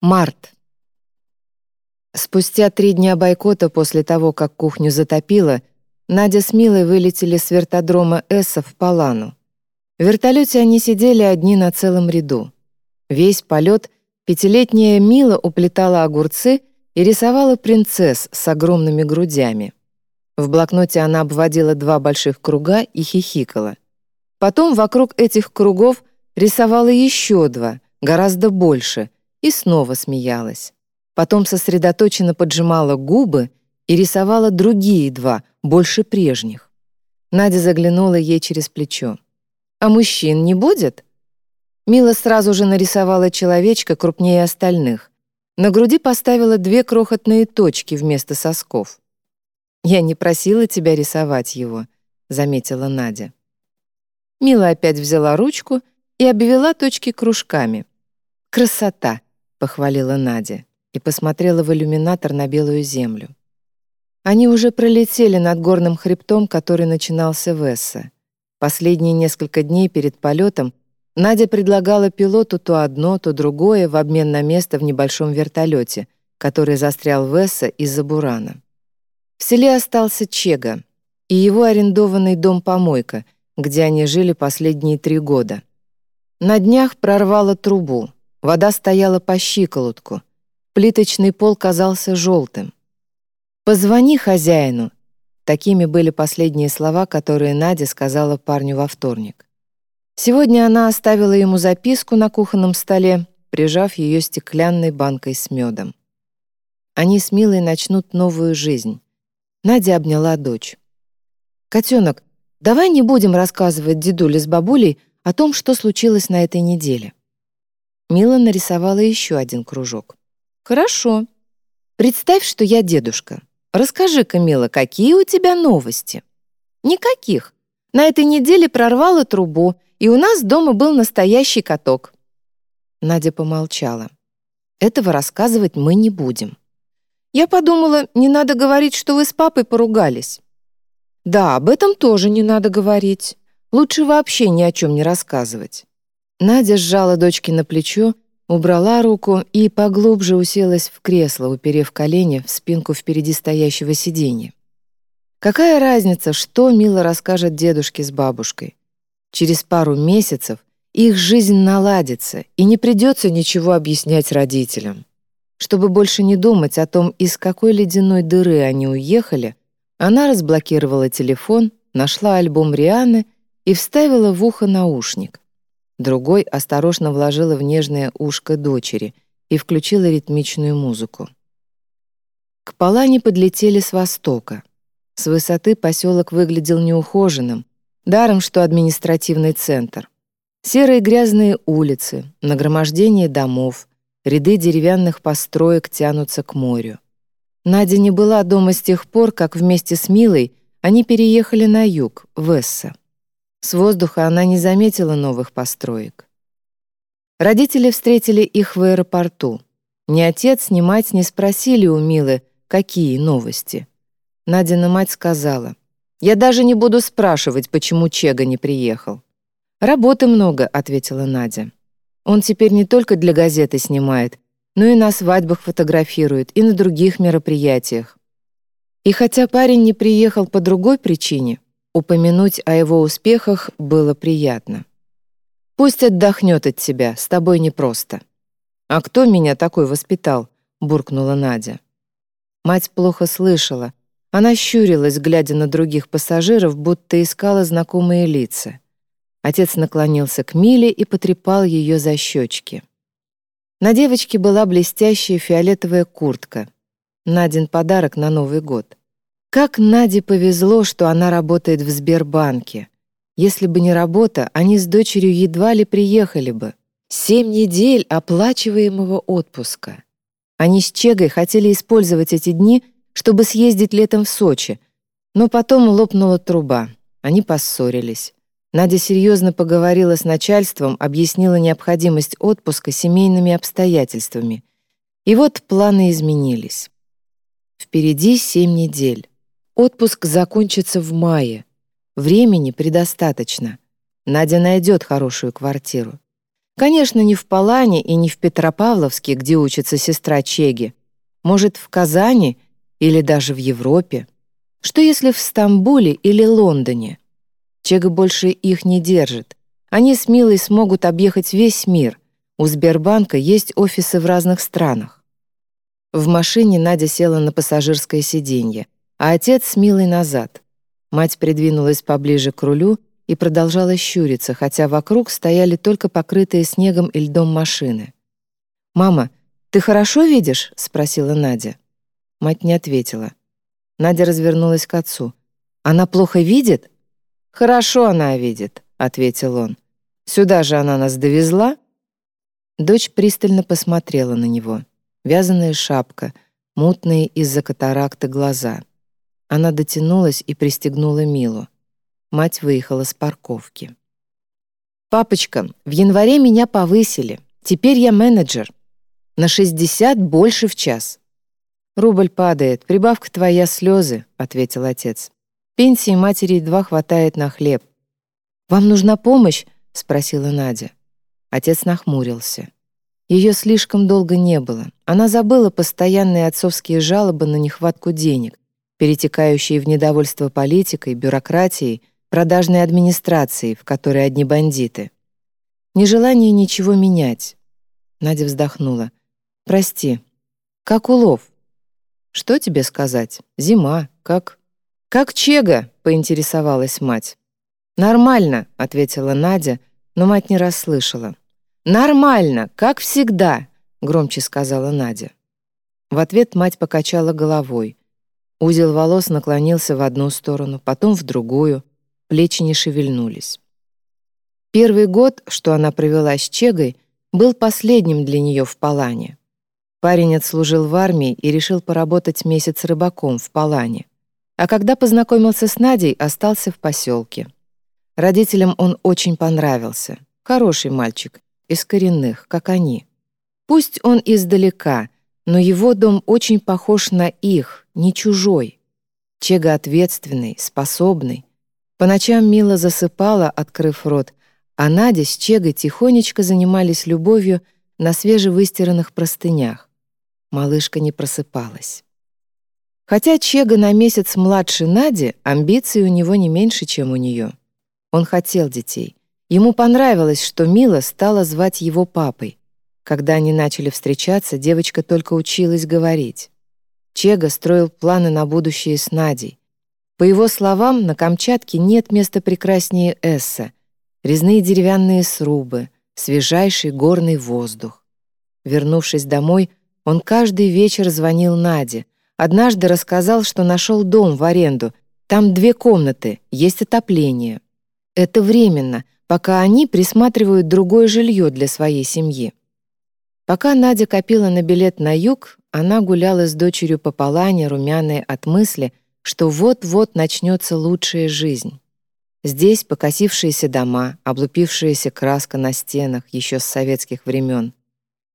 Март. Спустя три дня бойкота после того, как кухню затопило, Надя с Милой вылетели с вертодрома Эсса в Палану. В вертолете они сидели одни на целом ряду. Весь полет пятилетняя Мила уплетала огурцы и рисовала принцесс с огромными грудями. В блокноте она обводила два больших круга и хихикала. Потом вокруг этих кругов рисовала еще два, гораздо больше, и снова смеялась. Потом сосредоточенно поджимала губы и рисовала другие два, больше прежних. Надя заглянула ей через плечо. «А мужчин не будет?» Мила сразу же нарисовала человечка крупнее остальных. На груди поставила две крохотные точки вместо сосков. «Я не просила тебя рисовать его», — заметила Надя. Мила опять взяла ручку и обвела точки кружками. «Красота!» — похвалила Надя и посмотрела в иллюминатор на белую землю. Они уже пролетели над горным хребтом, который начинался в Эссе. Последние несколько дней перед полетом Надя предлагала пилоту то одно, то другое в обмен на место в небольшом вертолете, который застрял в Эссе из-за бурана. В селе остался Чега и его арендованный дом-помойка, где они жили последние три года. На днях прорвало трубу, Вода стояла по щиколотку. Плиточный пол казался желтым. «Позвони хозяину!» Такими были последние слова, которые Надя сказала парню во вторник. Сегодня она оставила ему записку на кухонном столе, прижав ее стеклянной банкой с медом. Они с Милой начнут новую жизнь. Надя обняла дочь. «Котенок, давай не будем рассказывать дедуле с бабулей о том, что случилось на этой неделе. Мила нарисовала еще один кружок. «Хорошо. Представь, что я дедушка. Расскажи-ка, Мила, какие у тебя новости?» «Никаких. На этой неделе прорвало трубу, и у нас дома был настоящий каток». Надя помолчала. «Этого рассказывать мы не будем». «Я подумала, не надо говорить, что вы с папой поругались». «Да, об этом тоже не надо говорить. Лучше вообще ни о чем не рассказывать». Надя сжала дочки на плечо, убрала руку и поглубже уселась в кресло, уперев колени в спинку впереди стоящего сиденья. Какая разница, что Мила расскажет дедушке с бабушкой? Через пару месяцев их жизнь наладится, и не придется ничего объяснять родителям. Чтобы больше не думать о том, из какой ледяной дыры они уехали, она разблокировала телефон, нашла альбом Рианы и вставила в ухо наушник. Другой осторожно вложила в нежное ушко дочери и включила ритмичную музыку. К Палане подлетели с востока. С высоты поселок выглядел неухоженным, даром что административный центр. Серые грязные улицы, нагромождение домов, ряды деревянных построек тянутся к морю. Надя не была дома с тех пор, как вместе с Милой они переехали на юг, в Эсса. С воздуха она не заметила новых построек. Родители встретили их в аэропорту. Ни отец, ни мать не спросили у Милы, какие новости. Надина мать сказала, «Я даже не буду спрашивать, почему Чега не приехал». «Работы много», — ответила Надя. «Он теперь не только для газеты снимает, но и на свадьбах фотографирует, и на других мероприятиях». И хотя парень не приехал по другой причине, Упомянуть о его успехах было приятно. «Пусть отдохнет от тебя, с тобой непросто». «А кто меня такой воспитал?» — буркнула Надя. Мать плохо слышала. Она щурилась, глядя на других пассажиров, будто искала знакомые лица. Отец наклонился к Миле и потрепал ее за щечки. На девочке была блестящая фиолетовая куртка. Надин подарок на Новый год. Как Наде повезло, что она работает в Сбербанке. Если бы не работа, они с дочерью едва ли приехали бы. Семь недель оплачиваемого отпуска. Они с Чегой хотели использовать эти дни, чтобы съездить летом в Сочи, но потом лопнула труба. Они поссорились. Надя серьезно поговорила с начальством, объяснила необходимость отпуска семейными обстоятельствами. И вот планы изменились. Впереди семь недель. Отпуск закончится в мае. Времени предостаточно. Надя найдет хорошую квартиру. Конечно, не в Палане и не в Петропавловске, где учится сестра Чеги. Может, в Казани или даже в Европе. Что если в Стамбуле или Лондоне? Чега больше их не держит. Они с Милой смогут объехать весь мир. У Сбербанка есть офисы в разных странах. В машине Надя села на пассажирское сиденье, а отец с Милой назад. Мать придвинулась поближе к рулю и продолжала щуриться, хотя вокруг стояли только покрытые снегом и льдом машины. «Мама, ты хорошо видишь?» — спросила Надя. Мать не ответила. Надя развернулась к отцу. «Она плохо видит?» «Хорошо она видит», — ответил он. «Сюда же она нас довезла?» Дочь пристально посмотрела на него. Вязаная шапка, мутные из-за катаракты глаза. Она дотянулась и пристегнула Милу. Мать выехала с парковки. «Папочка, в январе меня повысили. Теперь я менеджер. На 60 больше в час. «Рубль падает, прибавка твоя слезы», — ответил отец. «Пенсии матери едва хватает на хлеб». «Вам нужна помощь?» — спросила Надя. Отец нахмурился. Ее слишком долго не было. Она забыла постоянные отцовские жалобы на нехватку денег, перетекающие в недовольство политикой, бюрократией, продажной администрацией, в которой одни бандиты. Нежелание ничего менять. Надя вздохнула. «Прости. Как улов?» Что тебе сказать? Зима, как... Как Чега, поинтересовалась мать. Нормально, ответила Надя, но мать не расслышала. Нормально, как всегда, громче сказала Надя. В ответ мать покачала головой. Узел волос наклонился в одну сторону, потом в другую, плечи не шевельнулись. Первый год, что она провела с Чегой, был последним для нее в Палане. Парень отслужил в армии и решил поработать месяц рыбаком в Палане. А когда познакомился с Надей, остался в поселке. Родителям он очень понравился. Хороший мальчик, из коренных, как они. Пусть он издалека, но его дом очень похож на их, не чужой. Чега ответственный, способный. По ночам Мила засыпала, открыв рот, а Надя с Чегой тихонечко занимались любовью на свежевыстиранных простынях. Малышка не просыпалась. Хотя Чега на месяц младше Нади, амбиции у него не меньше, чем у нее. Он хотел детей. Ему понравилось, что Мила стала звать его папой. Когда они начали встречаться, девочка только училась говорить. Чега строил планы на будущее с Надей. По его словам, на Камчатке нет места прекраснее Эсса. Резные деревянные срубы, свежайший горный воздух. Вернувшись домой, он каждый вечер звонил Наде. Однажды рассказал, что нашел дом в аренду. Там две комнаты, есть отопление. Это временно, пока они присматривают другое жилье для своей семьи. Пока Надя копила на билет на юг, она гуляла с дочерью по Палане, румяная от мысли, что вот-вот начнется лучшая жизнь. Здесь покосившиеся дома, облупившаяся краска на стенах еще с советских времен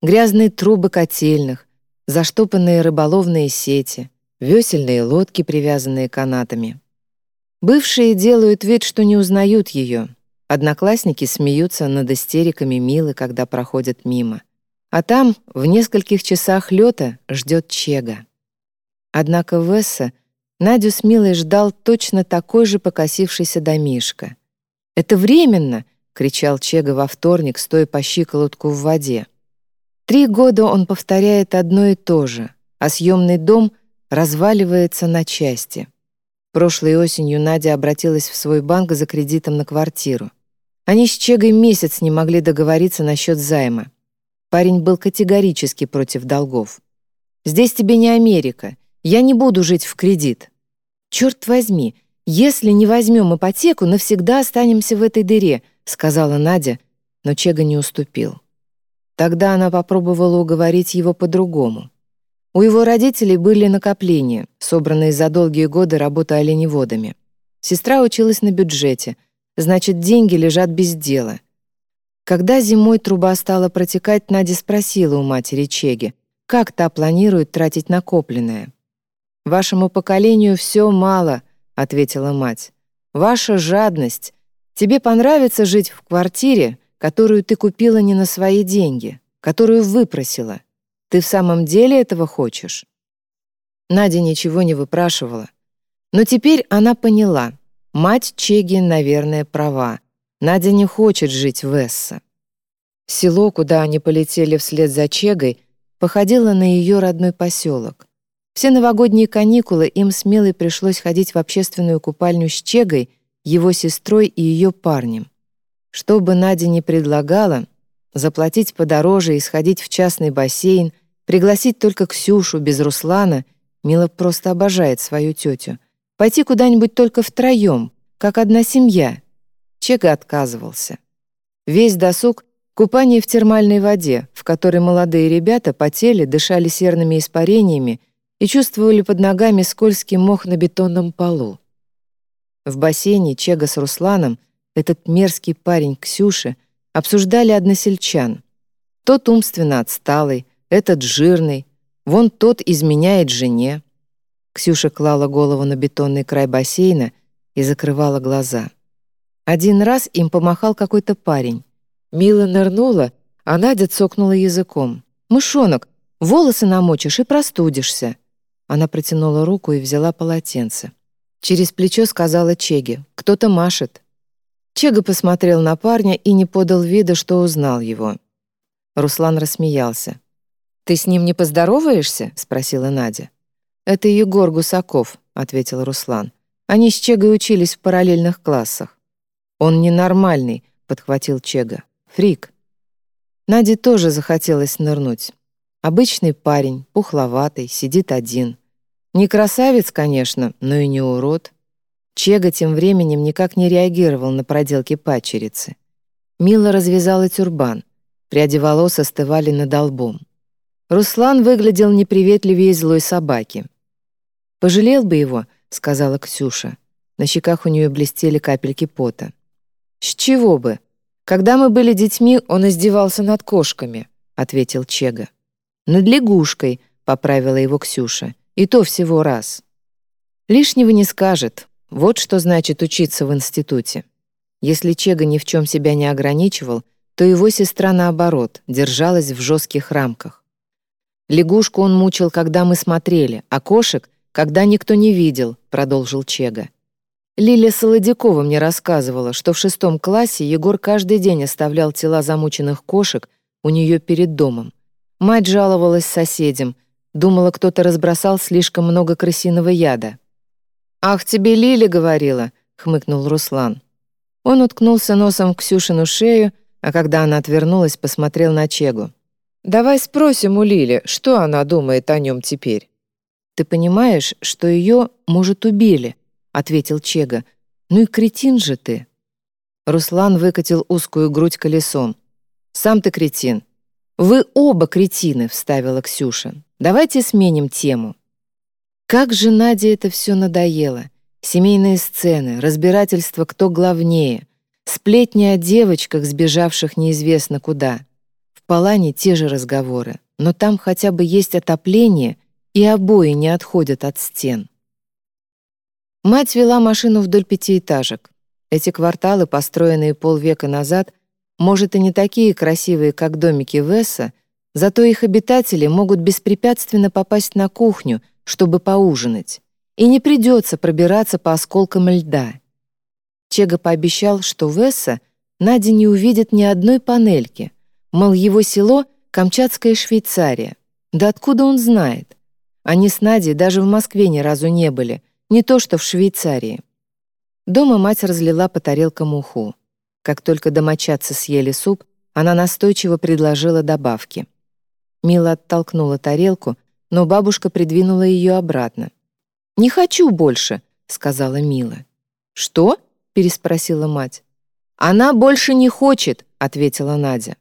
грязные трубы котельных, заштопанные рыболовные сети, весельные лодки, привязанные канатами. Бывшие делают вид, что не узнают ее. Одноклассники смеются над истериками Милы, когда проходят мимо. А там, в нескольких часах лета, ждет Чега. Однако Весса Надю с Милой ждал точно такой же покосившийся домишка. «Это временно!» — кричал Чега во вторник, стоя по щиколотку в воде. Три года он повторяет одно и то же, а съемный дом разваливается на части. Прошлой осенью Надя обратилась в свой банк за кредитом на квартиру. Они с Чегой месяц не могли договориться насчет займа. Парень был категорически против долгов. «Здесь тебе не Америка. Я не буду жить в кредит». «Черт возьми, если не возьмем ипотеку, навсегда останемся в этой дыре», сказала Надя, но Чега не уступил. Тогда она попробовала уговорить его по-другому. У его родителей были накопления, собранные за долгие годы работы оленеводами. Сестра училась на бюджете, значит, деньги лежат без дела. Когда зимой труба стала протекать, Надя спросила у матери Чеги, как та планирует тратить накопленное. «Вашему поколению все мало», — ответила мать. «Ваша жадность. Тебе понравится жить в квартире, которую ты купила не на свои деньги, которую выпросила. Ты в самом деле этого хочешь?» Надя ничего не выпрашивала. Но теперь она поняла. Мать Чеги, наверное, права. Надя не хочет жить в Эссе. Село, куда они полетели вслед за Чегой, походило на ее родной поселок. Все новогодние каникулы им с Милой пришлось ходить в общественную купальню с Чегой, его сестрой и ее парнем. Что бы Надя ни предлагала, заплатить подороже и сходить в частный бассейн, пригласить только Ксюшу без Руслана, Мила просто обожает свою тетю, пойти куда-нибудь только втроем, как одна семья. Чега отказывался. Весь досуг — купание в термальной воде, в которой молодые ребята потели, дышали серными испарениями и чувствовали под ногами скользкий мох на бетонном полу. В бассейне Чега с Русланом, этот мерзкий парень Ксюши, обсуждали односельчан. Тот умственно отсталый, этот жирный, вон тот изменяет жене. Ксюша клала голову на бетонный край бассейна и закрывала глаза. Один раз им помахал какой-то парень. Мила нырнула, а Надя цокнула языком. «Мышонок, волосы намочишь и простудишься». Она протянула руку и взяла полотенце. Через плечо сказала Чеге. «Кто-то машет». Чега посмотрел на парня и не подал вида, что узнал его. Руслан рассмеялся. «Ты с ним не поздороваешься?» — спросила Надя. «Это Егор Гусаков», — ответил Руслан. «Они с Чегой учились в параллельных классах». «Он ненормальный», — подхватил Чега. «Фрик». Наде тоже захотелось нырнуть. Обычный парень, пухловатый, сидит один. Не красавец, конечно, но и не урод. Чега тем временем никак не реагировал на проделки падчерицы. Мила развязала тюрбан. Пряди волос остывали над лбом. Руслан выглядел неприветливее злой собаки. «Пожалел бы его», — сказала Ксюша. На щеках у нее блестели капельки пота. «С чего бы? Когда мы были детьми, он издевался над кошками», — ответил Чега. «Над лягушкой», — поправила его Ксюша. И то всего раз. Лишнего не скажет. Вот что значит учиться в институте. Если Чега ни в чем себя не ограничивал, то его сестра, наоборот, держалась в жестких рамках. «Лягушку он мучил, когда мы смотрели, а кошек, когда никто не видел», — продолжил Чега. Лилия Солодякова мне рассказывала, что в шестом классе Егор каждый день оставлял тела замученных кошек у нее перед домом. Мать жаловалась соседям, Думала, кто-то разбросал слишком много крысиного яда. «Ах, тебе Лили говорила», — хмыкнул Руслан. Он уткнулся носом в Ксюшину шею, а когда она отвернулась, посмотрел на Чегу. «Давай спросим у Лили, что она думает о нем теперь». «Ты понимаешь, что ее, может, убили?» — ответил Чега. «Ну и кретин же ты». Руслан выкатил узкую грудь колесом. «Сам ты кретин». «Вы оба кретины», — вставила Ксюша. Давайте сменим тему. Как же Наде это все надоело. Семейные сцены, разбирательство, кто главнее, сплетни о девочках, сбежавших неизвестно куда. В Палане те же разговоры, но там хотя бы есть отопление, и обои не отходят от стен. Мать вела машину вдоль пятиэтажек. Эти кварталы, построенные полвека назад, может, и не такие красивые, как домики Весса, Зато их обитатели могут беспрепятственно попасть на кухню, чтобы поужинать, и не придется пробираться по осколкам льда. Чега пообещал, что Весса Надя не увидит ни одной панельки, мол, его село — Камчатская Швейцария. Да откуда он знает? Они с Надей даже в Москве ни разу не были, не то что в Швейцарии. Дома мать разлила по тарелкам уху. Как только домочадцы съели суп, она настойчиво предложила добавки. Мила оттолкнула тарелку, но бабушка придвинула ее обратно. «Не хочу больше», — сказала Мила. «Что?» — переспросила мать. «Она больше не хочет», — ответила Надя.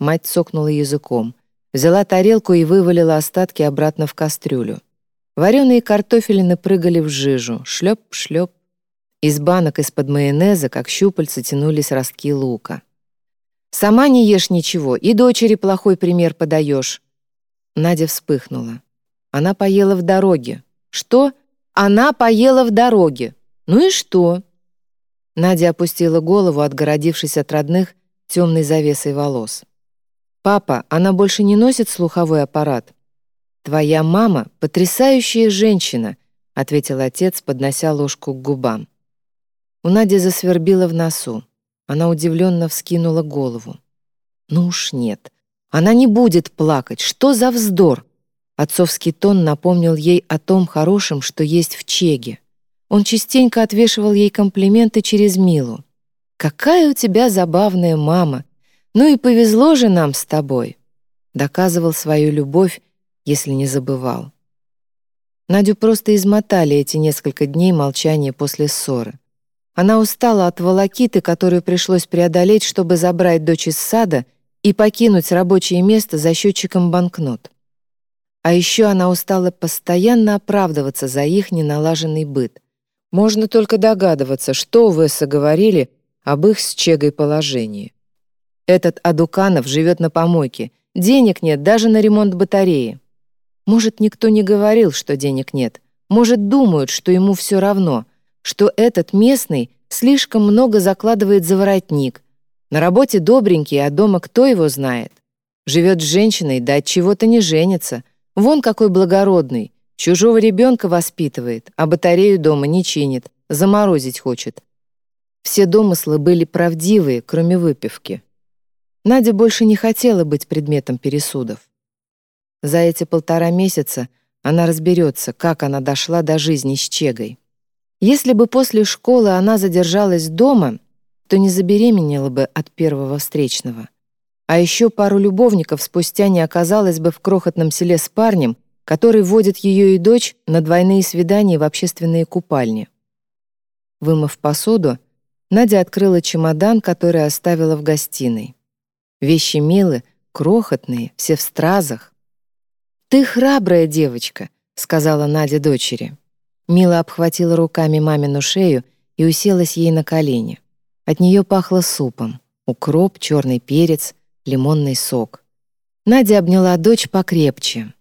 Мать цокнула языком, взяла тарелку и вывалила остатки обратно в кастрюлю. Вареные картофелины прыгали в жижу, шлеп-шлеп. Из банок из-под майонеза, как щупальца, тянулись ростки лука. Сама не ешь ничего, и дочери плохой пример подаешь». Надя вспыхнула. Она поела в дороге. «Что? Она поела в дороге. Ну и что?» Надя опустила голову, отгородившись от родных, темной завесой волос. «Папа, она больше не носит слуховой аппарат?» «Твоя мама — потрясающая женщина», — ответил отец, поднося ложку к губам. У Нади засвербила в носу. Она удивленно вскинула голову. «Ну уж нет. Она не будет плакать. Что за вздор?» Отцовский тон напомнил ей о том хорошем, что есть в Чеге. Он частенько отвешивал ей комплименты через Милу. «Какая у тебя забавная мама! Ну и повезло же нам с тобой!» Доказывал свою любовь, если не забывал. Надю просто измотали эти несколько дней молчания после ссоры. Она устала от волокиты, которую пришлось преодолеть, чтобы забрать дочь из сада и покинуть рабочее место за счетчиком банкнот. А еще она устала постоянно оправдываться за их неналаженный быт. Можно только догадываться, что в Эсса говорили об их с Чегой положении. Этот Адуканов живет на помойке, денег нет даже на ремонт батареи. Может, никто не говорил, что денег нет. Может, думают, что ему все равно, что этот местный слишком много закладывает за воротник. На работе добренький, а дома кто его знает? Живет с женщиной, да от чего-то не женится — Вон какой благородный. Чужого ребенка воспитывает, а батарею дома не чинит, заморозить хочет. Все домыслы были правдивые, кроме выпивки. Надя больше не хотела быть предметом пересудов. За эти полтора месяца она разберется, как она дошла до жизни с Чегой. Если бы после школы она задержалась дома, то не забеременела бы от первого встречного. А еще пару любовников спустя не оказалось бы в крохотном селе с парнем, который водит ее и дочь на двойные свидания в общественные купальни. Вымыв посуду, Надя открыла чемодан, который оставила в гостиной. Вещи Милы, крохотные, все в стразах. «Ты храбрая девочка», — сказала Надя дочери. Мила обхватила руками мамину шею и уселась ей на колени. От нее пахло супом. Укроп, черный перец, лимонный сок. Надя обняла дочь покрепче.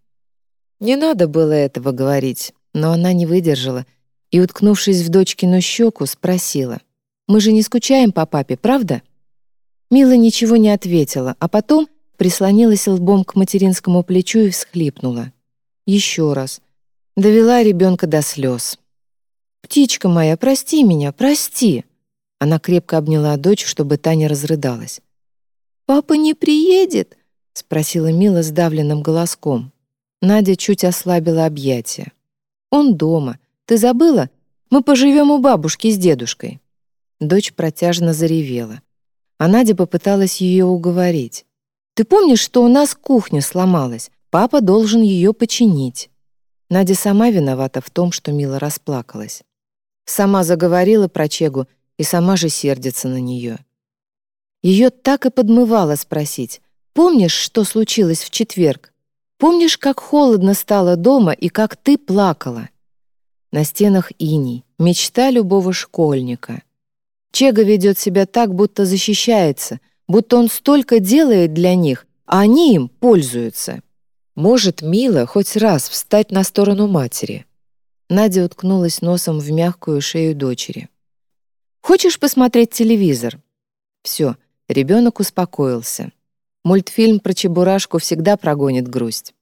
Не надо было этого говорить, но она не выдержала и, уткнувшись в дочкину щеку, спросила. «Мы же не скучаем по папе, правда?» Мила ничего не ответила, а потом прислонилась лбом к материнскому плечу и всхлипнула. Еще раз. Довела ребенка до слез. «Птичка моя, прости меня, прости!» Она крепко обняла дочь, чтобы та не разрыдалась. «Папа не приедет?» — спросила Мила сдавленным голоском. Надя чуть ослабила объятия. «Он дома. Ты забыла? Мы поживем у бабушки с дедушкой». Дочь протяжно заревела. А Надя попыталась ее уговорить. «Ты помнишь, что у нас кухня сломалась? Папа должен ее починить». Надя сама виновата в том, что Мила расплакалась. Сама заговорила про Чегу и сама же сердится на нее. Ее так и подмывало спросить. «Помнишь, что случилось в четверг? Помнишь, как холодно стало дома и как ты плакала?» На стенах иней, мечта любого школьника. Чега ведет себя так, будто защищается, будто он столько делает для них, а они им пользуются. Может Мила хоть раз встать на сторону матери. Надя уткнулась носом в мягкую шею дочери. «Хочешь посмотреть телевизор?» «Все, Ребенок успокоился. Мультфильм про Чебурашку всегда прогонит грусть.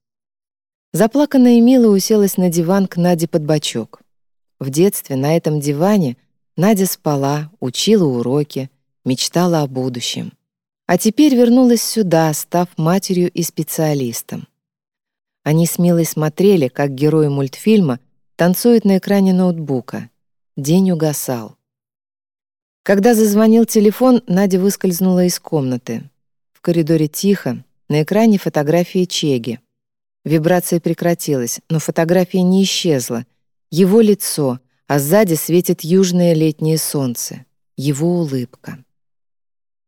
Заплаканная Мила уселась на диван к Наде под бочок. В детстве на этом диване Надя спала, учила уроки, мечтала о будущем. А теперь вернулась сюда, став матерью и специалистом. Они с Милой смотрели, как герои мультфильма танцуют на экране ноутбука. День угасал. Когда зазвонил телефон, Надя выскользнула из комнаты. В коридоре тихо, на экране фотографии Чеги. Вибрация прекратилась, но фотография не исчезла. Его лицо, а сзади светит южное летнее солнце. Его улыбка.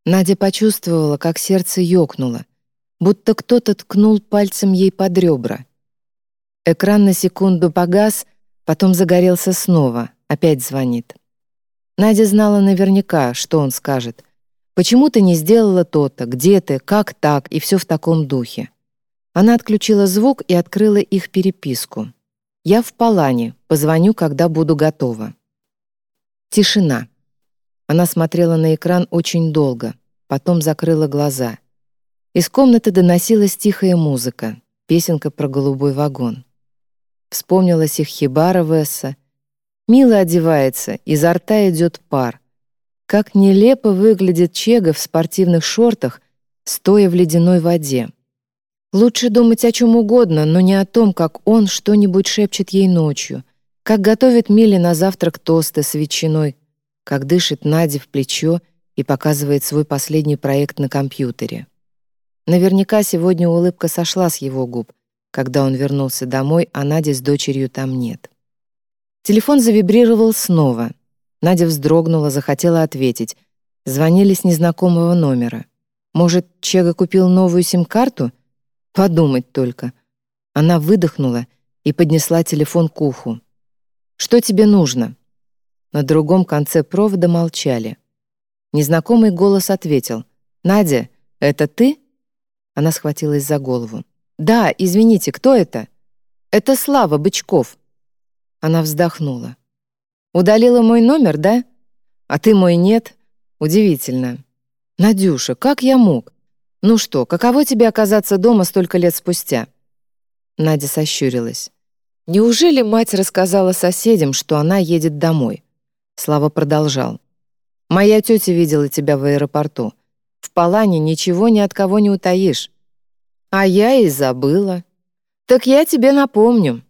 Надя почувствовала, как сердце ёкнуло, будто кто-то ткнул пальцем ей под ребра. Экран на секунду погас, потом загорелся снова, опять звонит. Надя знала наверняка, что он скажет. «Почему ты не сделала то-то? Где ты? Как так?» И все в таком духе. Она отключила звук и открыла их переписку. «Я в Палане. Позвоню, когда буду готова». Тишина. Она смотрела на экран очень долго. потом закрыла глаза. Из комнаты доносилась тихая музыка, песенка про голубой вагон. Вспомнилась их хибара Весса. Мило одевается, изо рта идет пар. Как нелепо выглядит Чега в спортивных шортах, стоя в ледяной воде. Лучше думать о чем угодно, но не о том, как он что-нибудь шепчет ей ночью, как готовит Миле на завтрак тосты с ветчиной, как дышит Наде в плечо и показывает свой последний проект на компьютере. Наверняка сегодня улыбка сошла с его губ, когда он вернулся домой, а Нади с дочерью там нет. Телефон завибрировал снова. Надя вздрогнула, захотела ответить. Звонили с незнакомого номера. Может, Чега купил новую сим-карту? Подумать только. Она выдохнула и поднесла телефон к уху. «Что тебе нужно?» На другом конце провода молчали. Незнакомый голос ответил. «Надя, это ты?» Она схватилась за голову. «Да, извините, кто это?» «Это Слава Бычков». Она вздохнула. «Удалила мой номер, да? А ты мой нет? Удивительно. Надюша, как я мог? «Ну что, каково тебе оказаться дома столько лет спустя?» Надя сощурилась. «Неужели мать рассказала соседям, что она едет домой?» Слава продолжал. «Моя тетя видела тебя в аэропорту. В Палане ничего ни от кого не утаишь. А я и забыла. Так я тебе напомню.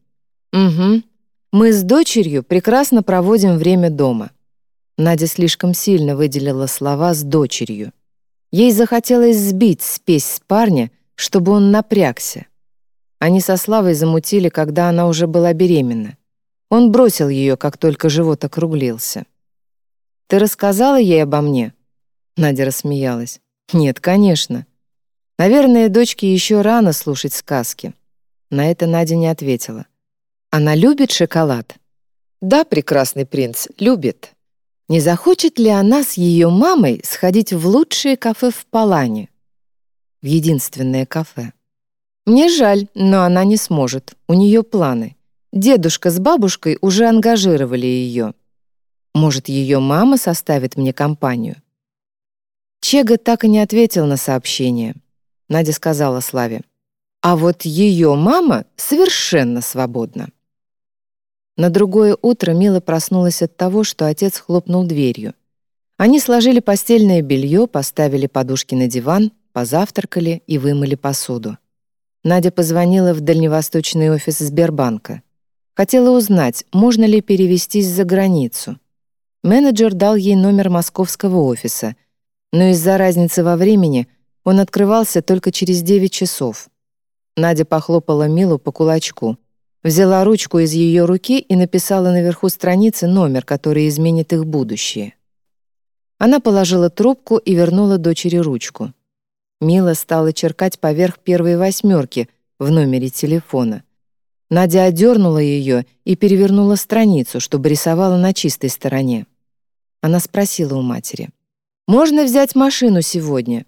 Угу. Мы с дочерью прекрасно проводим время дома». Надя слишком сильно выделила слова «с дочерью». Ей захотелось сбить спесь с парня, чтобы он напрягся. Они со Славой замутили, когда она уже была беременна. Он бросил ее, как только живот округлился. «Ты рассказала ей обо мне?» Надя рассмеялась. «Нет, конечно. Наверное, дочке еще рано слушать сказки». На это Надя не ответила. «Она любит шоколад?» «Да, прекрасный принц, любит». Не захочет ли она с ее мамой сходить в лучшее кафе в Палане? В единственное кафе. Мне жаль, но она не сможет. У нее планы. Дедушка с бабушкой уже ангажировали ее. Может, ее мама составит мне компанию? Чега так и не ответил на сообщение. Надя сказала Славе. А вот ее мама совершенно свободна. На другое утро Мила проснулась от того, что отец хлопнул дверью. Они сложили постельное белье, поставили подушки на диван, позавтракали и вымыли посуду. Надя позвонила в дальневосточный офис Сбербанка. Хотела узнать, можно ли перевестись за границу. Менеджер дал ей номер московского офиса, но из-за разницы во времени он открывался только через 9 часов. Надя похлопала Милу по кулачку — Взяла ручку из ее руки и написала наверху страницы номер, который изменит их будущее. Она положила трубку и вернула дочери ручку. Мила стала черкать поверх первой восьмерки в номере телефона. Надя одернула ее и перевернула страницу, чтобы рисовала на чистой стороне. Она спросила у матери. «Можно взять машину сегодня?»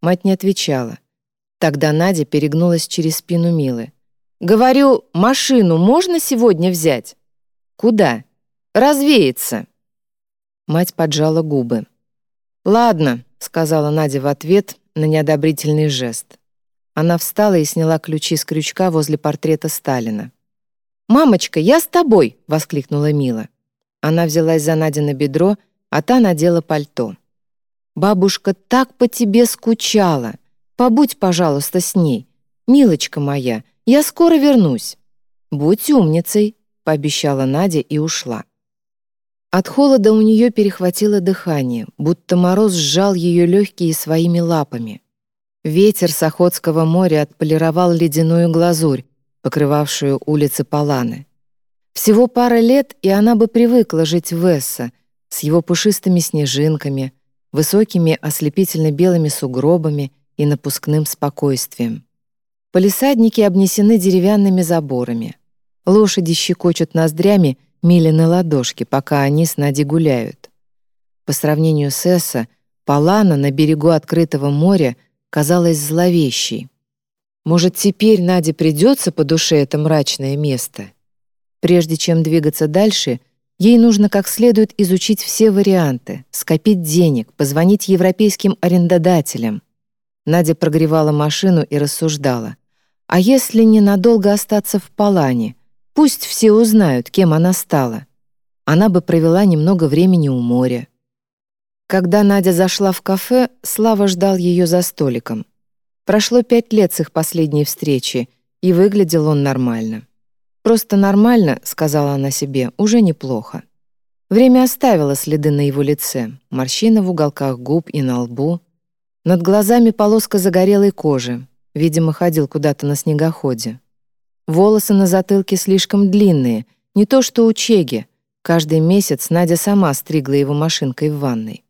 Мать не отвечала. Тогда Надя перегнулась через спину Милы. Говорю, машину можно сегодня взять? Куда? Развеяться. Мать поджала губы. Ладно, сказала Надя в ответ на неодобрительный жест. Она встала и сняла ключи с крючка возле портрета Сталина. «Мамочка, я с тобой!» — воскликнула Мила. Она взялась за Надя на бедро, а та надела пальто. «Бабушка так по тебе скучала. Побудь, пожалуйста, с ней. Милочка моя, я скоро вернусь. Будь умницей, пообещала Надя и ушла. От холода у нее перехватило дыхание, будто мороз сжал ее легкие своими лапами. Ветер с Охотского моря отполировал ледяную глазурь, покрывавшую улицы Паланы. Всего пара лет, и она бы привыкла жить в Эсса с его пушистыми снежинками, высокими ослепительно-белыми сугробами и напускным спокойствием. Полисадники обнесены деревянными заборами. Лошади щекочут ноздрями мили на ладошке, пока они с Надей гуляют. По сравнению с Эсса, Палана на берегу открытого моря казалась зловещей. Может, теперь Наде придется по душе это мрачное место? Прежде чем двигаться дальше, Ей нужно как следует изучить все варианты, скопить денег, позвонить европейским арендодателям. Надя прогревала машину и рассуждала. А если ненадолго остаться в Палане? Пусть все узнают, кем она стала. Она бы провела немного времени у моря. Когда Надя зашла в кафе, Слава ждал ее за столиком. Прошло пять лет с их последней встречи, и выглядел он нормально. «Просто нормально», — сказала она себе, — «уже неплохо». Время оставило следы на его лице, морщины в уголках губ и на лбу. Над глазами полоска загорелой кожи, видимо, ходил куда-то на снегоходе. Волосы на затылке слишком длинные, не то что у Чеги. Каждый месяц Надя сама стригла его машинкой в ванной.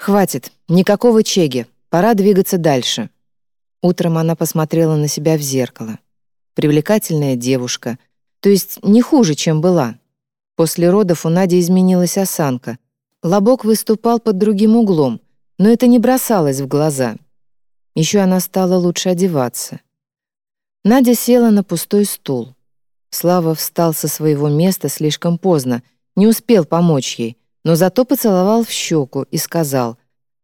«Хватит, никакого Чеги, пора двигаться дальше». Утром она посмотрела на себя в зеркало. Привлекательная девушка, то есть не хуже, чем была. После родов у Нади изменилась осанка. Лобок выступал под другим углом, но это не бросалось в глаза. Еще она стала лучше одеваться. Надя села на пустой стул. Слава встал со своего места слишком поздно, не успел помочь ей, но зато поцеловал в щеку и сказал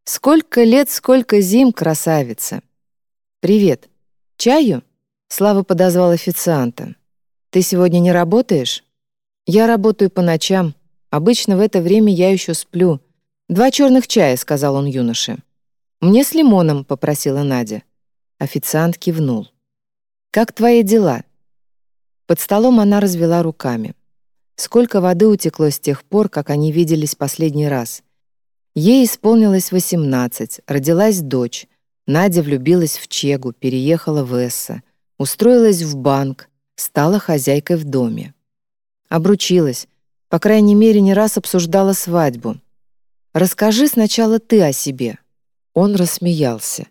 «Сколько лет, сколько зим, красавица!» «Привет. Чаю?» Слава подозвал официанта. «Ты сегодня не работаешь?» «Я работаю по ночам. Обычно в это время я еще сплю. Два черных чая», — сказал он юноше. «Мне с лимоном», — попросила Надя. Официант кивнул. «Как твои дела?» Под столом она развела руками. Сколько воды утекло с тех пор, как они виделись последний раз. Ей исполнилось 18, родилась дочь, Надя влюбилась в Чегу, переехала в Эсса, устроилась в банк, стала хозяйкой в доме. Обручилась, по крайней мере, не раз обсуждала свадьбу. «Расскажи сначала ты о себе». Он рассмеялся.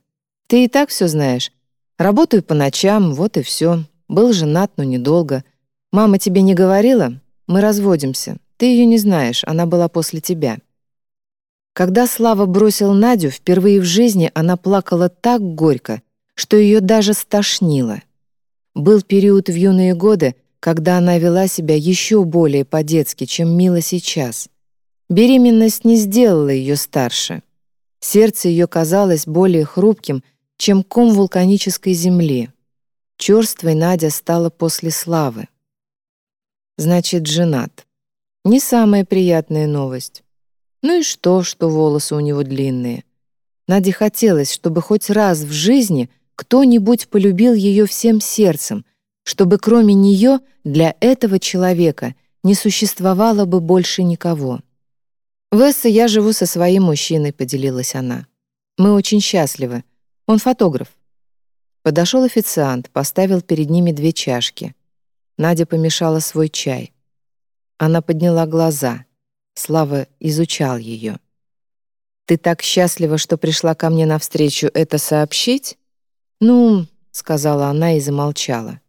«Ты и так все знаешь. Работаю по ночам, вот и все. Был женат, но недолго. Мама тебе не говорила? Мы разводимся. Ты ее не знаешь, она была после тебя». Когда Слава бросил Надю, впервые в жизни она плакала так горько, что ее даже стошнило. Был период в юные годы, когда она вела себя еще более по-детски, чем мило сейчас. Беременность не сделала ее старше. Сердце ее казалось более хрупким, чем ком вулканической земли. Черствой Надя стала после Славы. Значит, женат. Не самая приятная новость. Ну и что, что волосы у него длинные? Наде хотелось, чтобы хоть раз в жизни кто-нибудь полюбил ее всем сердцем, чтобы кроме нее для этого человека не существовало бы больше никого. «В я живу со своим мужчиной», — поделилась она. «Мы очень счастливы. Он фотограф». Подошел официант, поставил перед ними две чашки. Надя помешала свой чай. Она подняла глаза. Слава изучал ее. «Ты так счастлива, что пришла ко мне навстречу это сообщить?» «Ну», — сказала она и замолчала.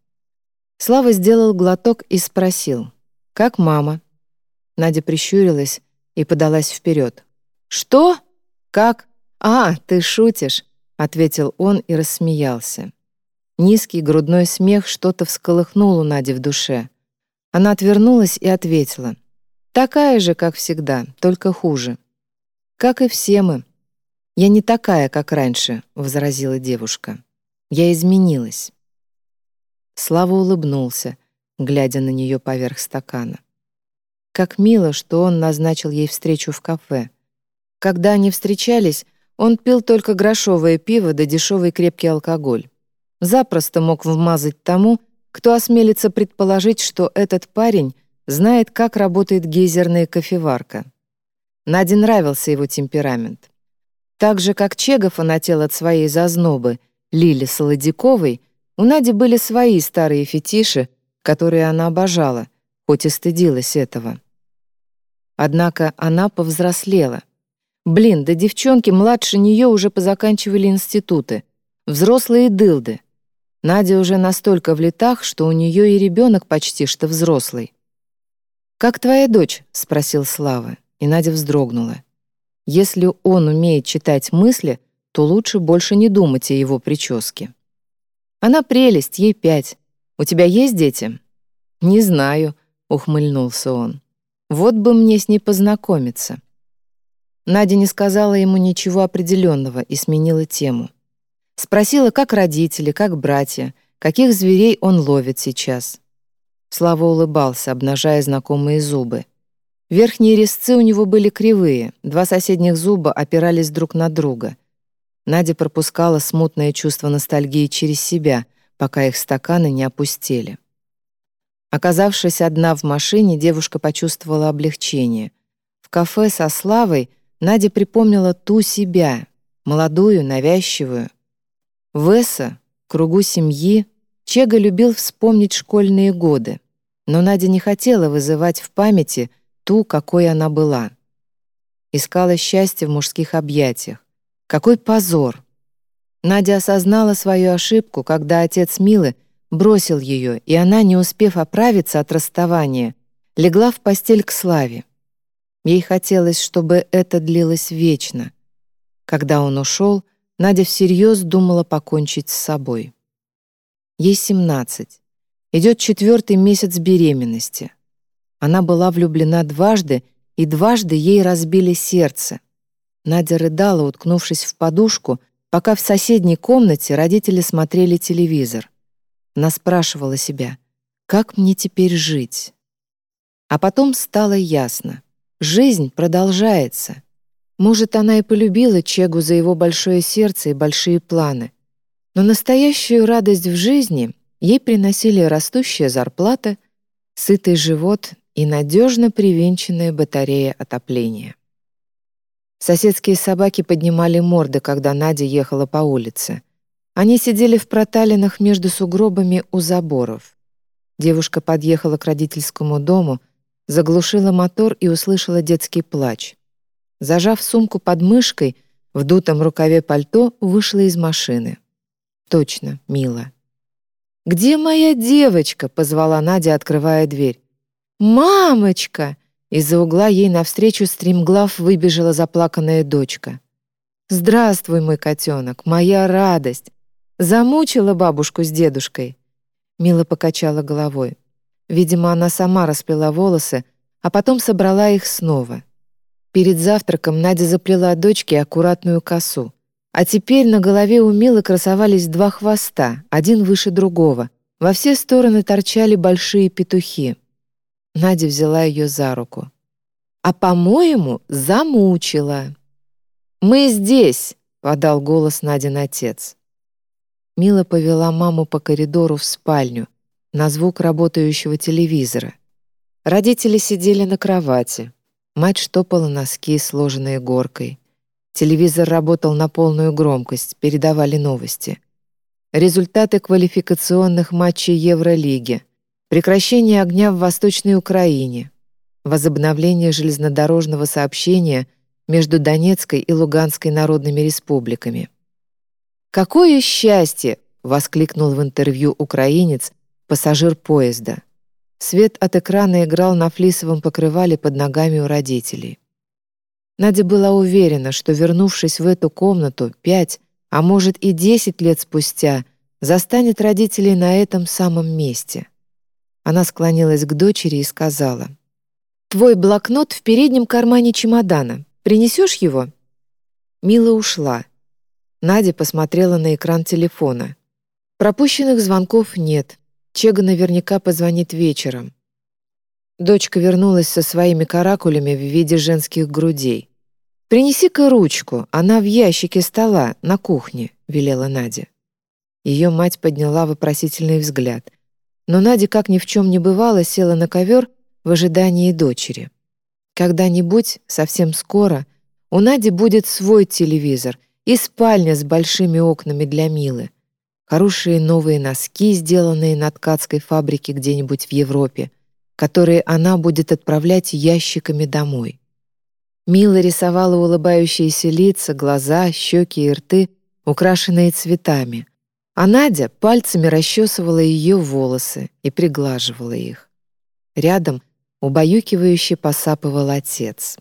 Слава сделал глоток и спросил, «Как мама?» Надя прищурилась и подалась вперед. «Что? Как? А, ты шутишь!» — ответил он и рассмеялся. Низкий грудной смех что-то всколыхнул у Нади в душе. Она отвернулась и ответила. Такая же, как всегда, только хуже. Как и все мы. Я не такая, как раньше, возразила девушка. Я изменилась. Слава улыбнулся, глядя на нее поверх стакана. Как мило, что он назначил ей встречу в кафе. Когда они встречались, он пил только грошовое пиво да дешевый крепкий алкоголь. Запросто мог вмазать тому, кто осмелится предположить, что этот парень знает, как работает гейзерная кофеварка. Наде нравился его темперамент. Так же, как Чега фанател от своей зазнобы, Лили Солодяковой, у Нади были свои старые фетиши, которые она обожала, хоть и стыдилась этого. Однако она повзрослела. Блин, да девчонки младше нее уже позаканчивали институты. Взрослые дылды. Надя уже настолько в летах, что у нее и ребенок почти что взрослый. «Как твоя дочь?» — спросил Слава, и Надя вздрогнула. Если он умеет читать мысли, то лучше больше не думать о его прическе. «Она прелесть, ей пять. У тебя есть дети?» «Не знаю», — ухмыльнулся он. Вот бы мне с ней познакомиться. Надя не сказала ему ничего определенного и сменила тему. Спросила, как родители, как братья, каких зверей он ловит сейчас. Слава улыбался, обнажая знакомые зубы. Верхние резцы у него были кривые, два соседних зуба опирались друг на друга. Надя пропускала смутное чувство ностальгии через себя, пока их стаканы не опустели. Оказавшись одна в машине, девушка почувствовала облегчение. В кафе со Славой Надя припомнила ту себя, молодую, навязчивую. Веса, кругу семьи, Чега любил вспомнить школьные годы, но Надя не хотела вызывать в памяти ту, какой она была. Искала счастье в мужских объятиях. Какой позор! Надя осознала свою ошибку, когда отец Милы бросил ее, и она, не успев оправиться от расставания, легла в постель к Славе. Ей хотелось, чтобы это длилось вечно. Когда он ушел, Надя всерьез думала покончить с собой. Ей 17. Идет четвертый месяц беременности. Она была влюблена дважды, и дважды ей разбили сердце. Надя рыдала, уткнувшись в подушку, пока в соседней комнате родители смотрели телевизор. Она спрашивала себя, как мне теперь жить? А потом стало ясно. Жизнь продолжается. Может, она и полюбила Чегу за его большое сердце и большие планы. Но настоящую радость в жизни ей приносили растущая зарплата, сытый живот и надежно привинченная батарея отопления. Соседские собаки поднимали морды, когда Надя ехала по улице. Они сидели в проталинах между сугробами у заборов. Девушка подъехала к родительскому дому, заглушила мотор и услышала детский плач. Зажав сумку под мышкой, в дутом рукаве пальто вышла из машины. Точно, мило. «Где моя девочка?» — позвала Надя, открывая дверь. «Мамочка!» Из-за угла ей навстречу стремглав выбежала заплаканная дочка. «Здравствуй, мой котенок, моя радость! Замучила бабушку с дедушкой?» Мила покачала головой. Видимо, она сама расплела волосы, а потом собрала их снова. Перед завтраком Надя заплела дочке аккуратную косу. А теперь на голове у Милы красовались два хвоста, один выше другого. Во все стороны торчали большие петухи. Надя взяла ее за руку. «А, по-моему, замучила». «Мы здесь!» — подал голос Надин отец. Мила повела маму по коридору в спальню, на звук работающего телевизора. Родители сидели на кровати. Мать штопала носки, сложенные горкой. Телевизор работал на полную громкость, передавали новости. Результаты квалификационных матчей Евролиги — прекращение огня в Восточной Украине, возобновление железнодорожного сообщения между Донецкой и Луганской народными республиками. «Какое счастье!» — воскликнул в интервью украинец, пассажир поезда. Свет от экрана играл на флисовом покрывале под ногами у родителей. Надя была уверена, что, вернувшись в эту комнату пять, а может и десять лет спустя, застанет родителей на этом самом месте — она склонилась к дочери и сказала, «Твой блокнот в переднем кармане чемодана. Принесешь его?» Мила ушла. Надя посмотрела на экран телефона. Пропущенных звонков нет. Чега наверняка позвонит вечером. Дочка вернулась со своими каракулями в виде женских грудей. «Принеси-ка ручку, она в ящике стола, на кухне», — велела Надя. Ее мать подняла вопросительный взгляд. Но Надя, как ни в чем не бывало, села на ковер в ожидании дочери. Когда-нибудь, совсем скоро, у Нади будет свой телевизор и спальня с большими окнами для Милы, хорошие новые носки, сделанные на ткацкой фабрике где-нибудь в Европе, которые она будет отправлять ящиками домой. Мила рисовала улыбающиеся лица, глаза, щеки и рты, украшенные цветами — а Надя пальцами расчесывала ее волосы и приглаживала их. Рядом убаюкивающе посапывал отец.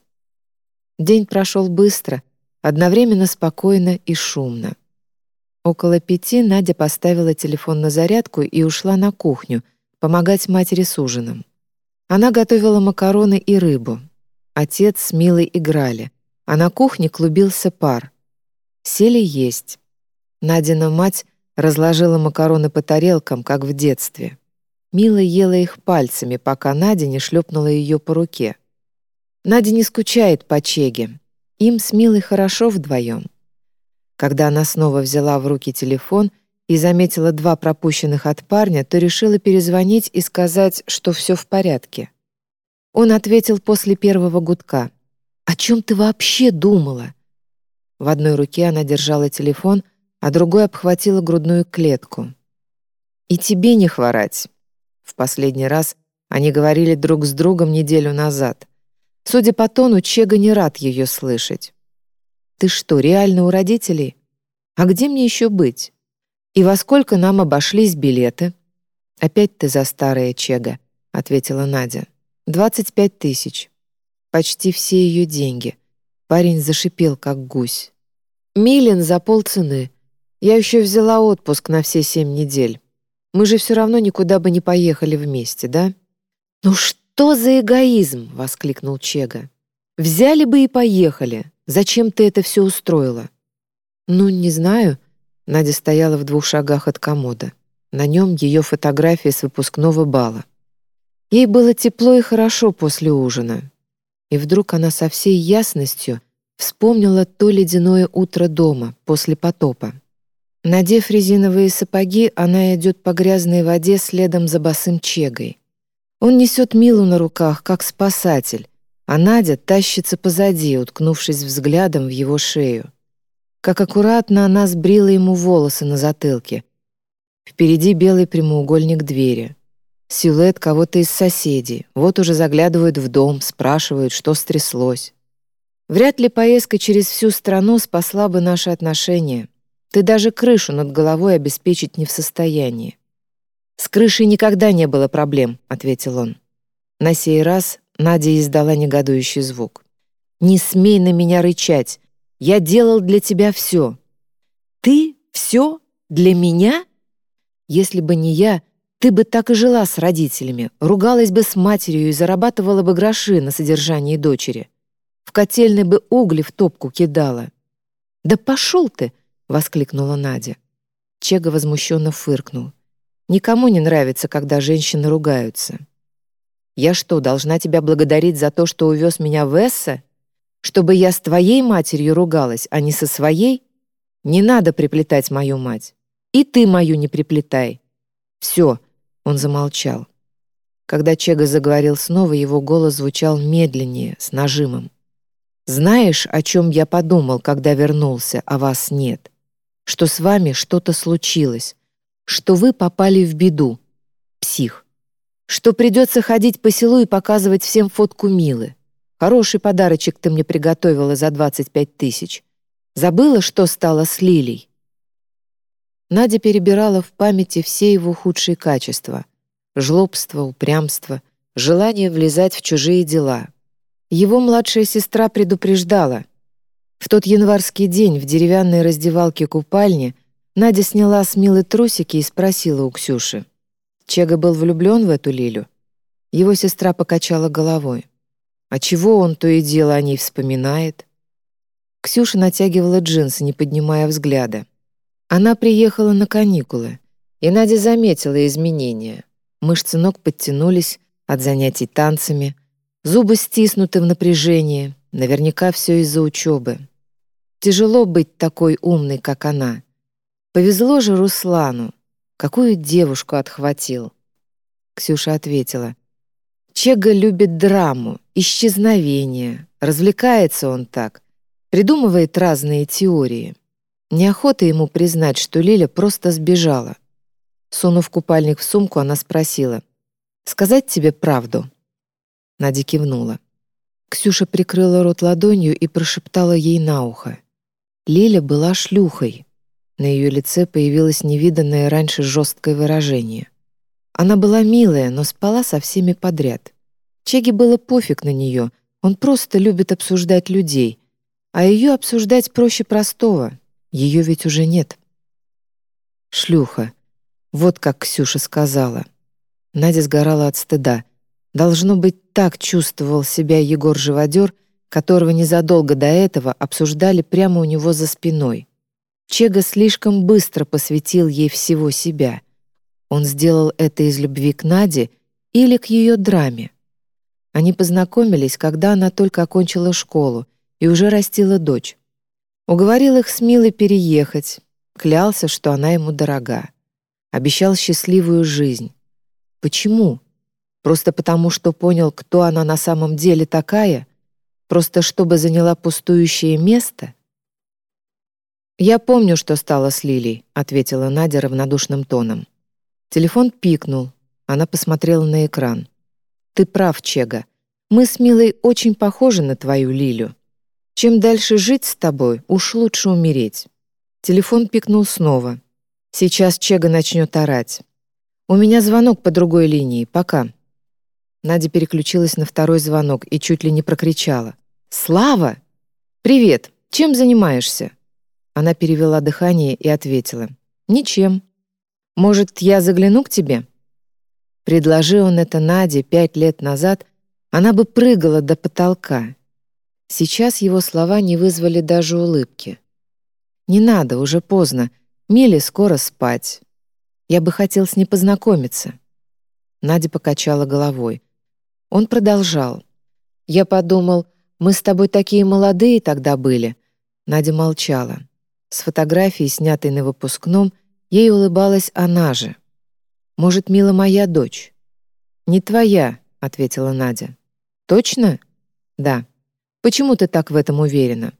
День прошел быстро, одновременно спокойно и шумно. Около пяти Надя поставила телефон на зарядку и ушла на кухню помогать матери с ужином. Она готовила макароны и рыбу. Отец с Милой играли, а на кухне клубился пар. Сели есть. Надина мать разложила макароны по тарелкам, как в детстве. Мила ела их пальцами, пока Надя не шлепнула ее по руке. Надя не скучает по Чеге. Им с Милой хорошо вдвоем. Когда она снова взяла в руки телефон и заметила два пропущенных от парня, то решила перезвонить и сказать, что все в порядке. Он ответил после первого гудка. «О чем ты вообще думала?» В одной руке она держала телефон, а другой обхватила грудную клетку. «И тебе не хворать. В последний раз они говорили друг с другом неделю назад. Судя по тону, Чега не рад ее слышать. «Ты что, реально у родителей? А где мне еще быть? И во сколько нам обошлись билеты?» «Опять ты за старая Чега», — ответила Надя. «Двадцать пять тысяч. Почти все ее деньги». Парень зашипел, как гусь. «Милин за полцены. Я еще взяла отпуск на все семь недель. Мы же все равно никуда бы не поехали вместе, да?» «Ну что за эгоизм?» — воскликнул Чега. «Взяли бы и поехали. Зачем ты это все устроила?» «Ну, не знаю». Надя стояла в двух шагах от комода. На нем ее фотография с выпускного бала. Ей было тепло и хорошо после ужина. И вдруг она со всей ясностью вспомнила то ледяное утро дома после потопа. Надев резиновые сапоги, она идет по грязной воде следом за босым чегой. Он несет Милу на руках, как спасатель, а Надя тащится позади, уткнувшись взглядом в его шею. Как аккуратно она сбрила ему волосы на затылке. Впереди белый прямоугольник двери. Силуэт кого-то из соседей. Вот уже заглядывают в дом, спрашивают, что стряслось. Вряд ли поездка через всю страну спасла бы наши отношения. Ты даже крышу над головой обеспечить не в состоянии. «С крышей никогда не было проблем», — ответил он. На сей раз Надя издала негодующий звук. «Не смей на меня рычать. Я делал для тебя все». «Ты? Все? Для меня?» «Если бы не я, ты бы так и жила с родителями, ругалась бы с матерью и зарабатывала бы гроши на содержание дочери. В котельной бы угли в топку кидала». «Да пошел ты!» — воскликнула Надя. Чега возмущенно фыркнул. «Никому не нравится, когда женщины ругаются». «Я что, должна тебя благодарить за то, что увез меня в Эссе? Чтобы я с твоей матерью ругалась, а не со своей? Не надо приплетать мою мать. И ты мою не приплетай». «Все», — он замолчал. Когда Чега заговорил снова, его голос звучал медленнее, с нажимом. «Знаешь, о чем я подумал, когда вернулся, а вас нет? что с вами что-то случилось, что вы попали в беду, псих, что придется ходить по селу и показывать всем фотку Милы. Хороший подарочек ты мне приготовила за 25 тысяч. Забыла, что стало с Лилей?» Надя перебирала в памяти все его худшие качества — жлобство, упрямство, желание влезать в чужие дела. Его младшая сестра предупреждала — в тот январский день в деревянной раздевалке купальни Надя сняла с Милы трусики и спросила у Ксюши. Чега был влюблен в эту Лилю? Его сестра покачала головой. А чего он то и дело о ней вспоминает? Ксюша натягивала джинсы, не поднимая взгляда. Она приехала на каникулы, и Надя заметила изменения. Мышцы ног подтянулись от занятий танцами, зубы стиснуты в напряжении, Наверняка все из-за учебы. Тяжело быть такой умной, как она. Повезло же Руслану. Какую девушку отхватил? Ксюша ответила. Чега любит драму, исчезновение. Развлекается он так. Придумывает разные теории. Неохота ему признать, что Лиля просто сбежала. Сунув купальник в сумку, она спросила. «Сказать тебе правду?» Надя кивнула. Ксюша прикрыла рот ладонью и прошептала ей на ухо. Лиля была шлюхой. На ее лице появилось невиданное раньше жесткое выражение. Она была милая, но спала со всеми подряд. Чеги было пофиг на нее, он просто любит обсуждать людей, а ее обсуждать проще простого, ее ведь уже нет. Шлюха. Вот как Ксюша сказала. Надя сгорала от стыда. Должно быть, так чувствовал себя Егор-живодер, которого незадолго до этого обсуждали прямо у него за спиной. Чега слишком быстро посвятил ей всего себя. Он сделал это из любви к Наде или к ее драме. Они познакомились, когда она только окончила школу и уже растила дочь. Уговорил их с Милой переехать, клялся, что она ему дорога. Обещал счастливую жизнь. Почему? Просто потому, что понял, кто она на самом деле такая? Просто чтобы заняла пустующее место? «Я помню, что стало с Лилей», — ответила Надя равнодушным тоном. Телефон пикнул. Она посмотрела на экран. «Ты прав, Чега. Мы с Милой очень похожи на твою Лилю. Чем дальше жить с тобой, уж лучше умереть». Телефон пикнул снова. «Сейчас Чега начнет орать. У меня звонок по другой линии. Пока». Надя переключилась на второй звонок и чуть ли не прокричала. «Слава! Привет! Чем занимаешься?» Она перевела дыхание и ответила. «Ничем. Может, я загляну к тебе?» Предложи он это Наде пять лет назад, она бы прыгала до потолка. Сейчас его слова не вызвали даже улыбки. «Не надо, уже поздно. Миле скоро спать. Я бы хотел с ней познакомиться». Надя покачала головой. Он продолжал. «Я подумал, мы с тобой такие молодые тогда были». Надя молчала. С фотографией, снятой на выпускном, ей улыбалась она же. «Может, мила моя дочь?» «Не твоя», — ответила Надя. «Точно?» «Да». «Почему ты так в этом уверена?»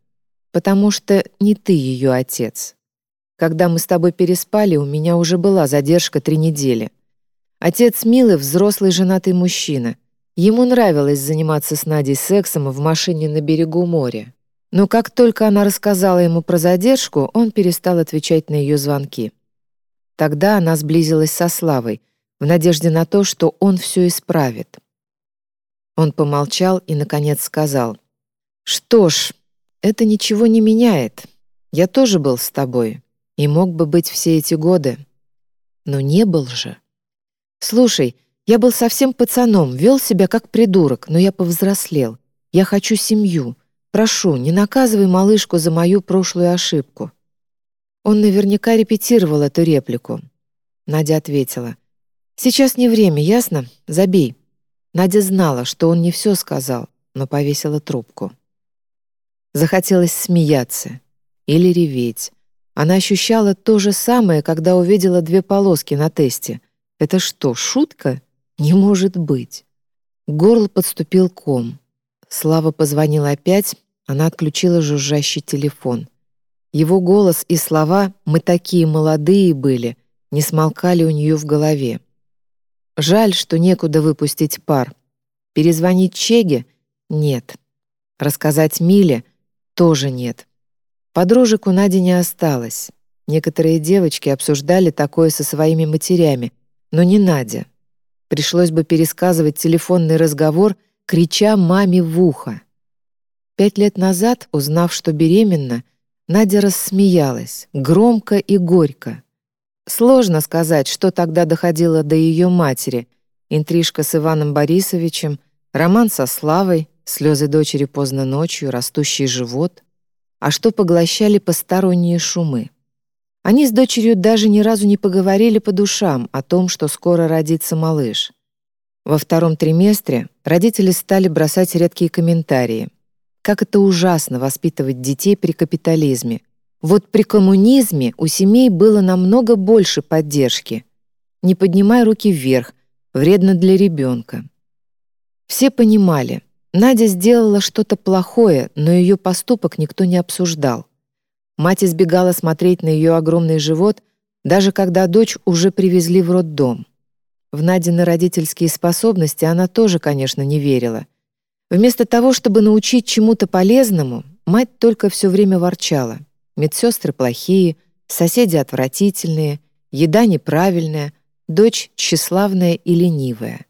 «Потому что не ты ее отец. Когда мы с тобой переспали, у меня уже была задержка три недели. Отец Милы — взрослый женатый мужчина — Ему нравилось заниматься с Надей сексом в машине на берегу моря. Но как только она рассказала ему про задержку, он перестал отвечать на ее звонки. Тогда она сблизилась со Славой, в надежде на то, что он все исправит. Он помолчал и, наконец, сказал, «Что ж, это ничего не меняет. Я тоже был с тобой и мог бы быть все эти годы. Но не был же. Слушай, я был совсем пацаном, вел себя как придурок, но я повзрослел. Я хочу семью. Прошу, не наказывай малышку за мою прошлую ошибку». Он наверняка репетировал эту реплику. Надя ответила. «Сейчас не время, ясно? Забей». Надя знала, что он не все сказал, но повесила трубку. Захотелось смеяться или реветь. Она ощущала то же самое, когда увидела две полоски на тесте. Это что, шутка? Не может быть. Горло подступил ком. Слава позвонила опять, она отключила жужжащий телефон. Его голос и слова «мы такие молодые были» не смолкали у нее в голове. Жаль, что некуда выпустить пар. Перезвонить Чеге? Нет. Рассказать Миле? Тоже нет. Подружек у Нади не осталось. Некоторые девочки обсуждали такое со своими матерями, но не Надя. Пришлось бы пересказывать телефонный разговор, крича маме в ухо. Пять лет назад, узнав, что беременна, Надя рассмеялась, громко и горько. Сложно сказать, что тогда доходило до ее матери. Интрижка с Иваном Борисовичем, роман со Славой, слезы дочери поздно ночью, растущий живот. А что поглощали посторонние шумы. Они с дочерью даже ни разу не поговорили по душам о том, что скоро родится малыш. Во втором триместре родители стали бросать редкие комментарии. Как это ужасно воспитывать детей при капитализме. Вот при коммунизме у семей было намного больше поддержки. Не поднимай руки вверх, вредно для ребенка. Все понимали, Надя сделала что-то плохое, но ее поступок никто не обсуждал. Мать избегала смотреть на ее огромный живот, даже когда дочь уже привезли в роддом. В Надины родительские способности она тоже, конечно, не верила. Вместо того, чтобы научить чему-то полезному, мать только все время ворчала. Медсестры плохие, соседи отвратительные, еда неправильная, дочь тщеславная и ленивая.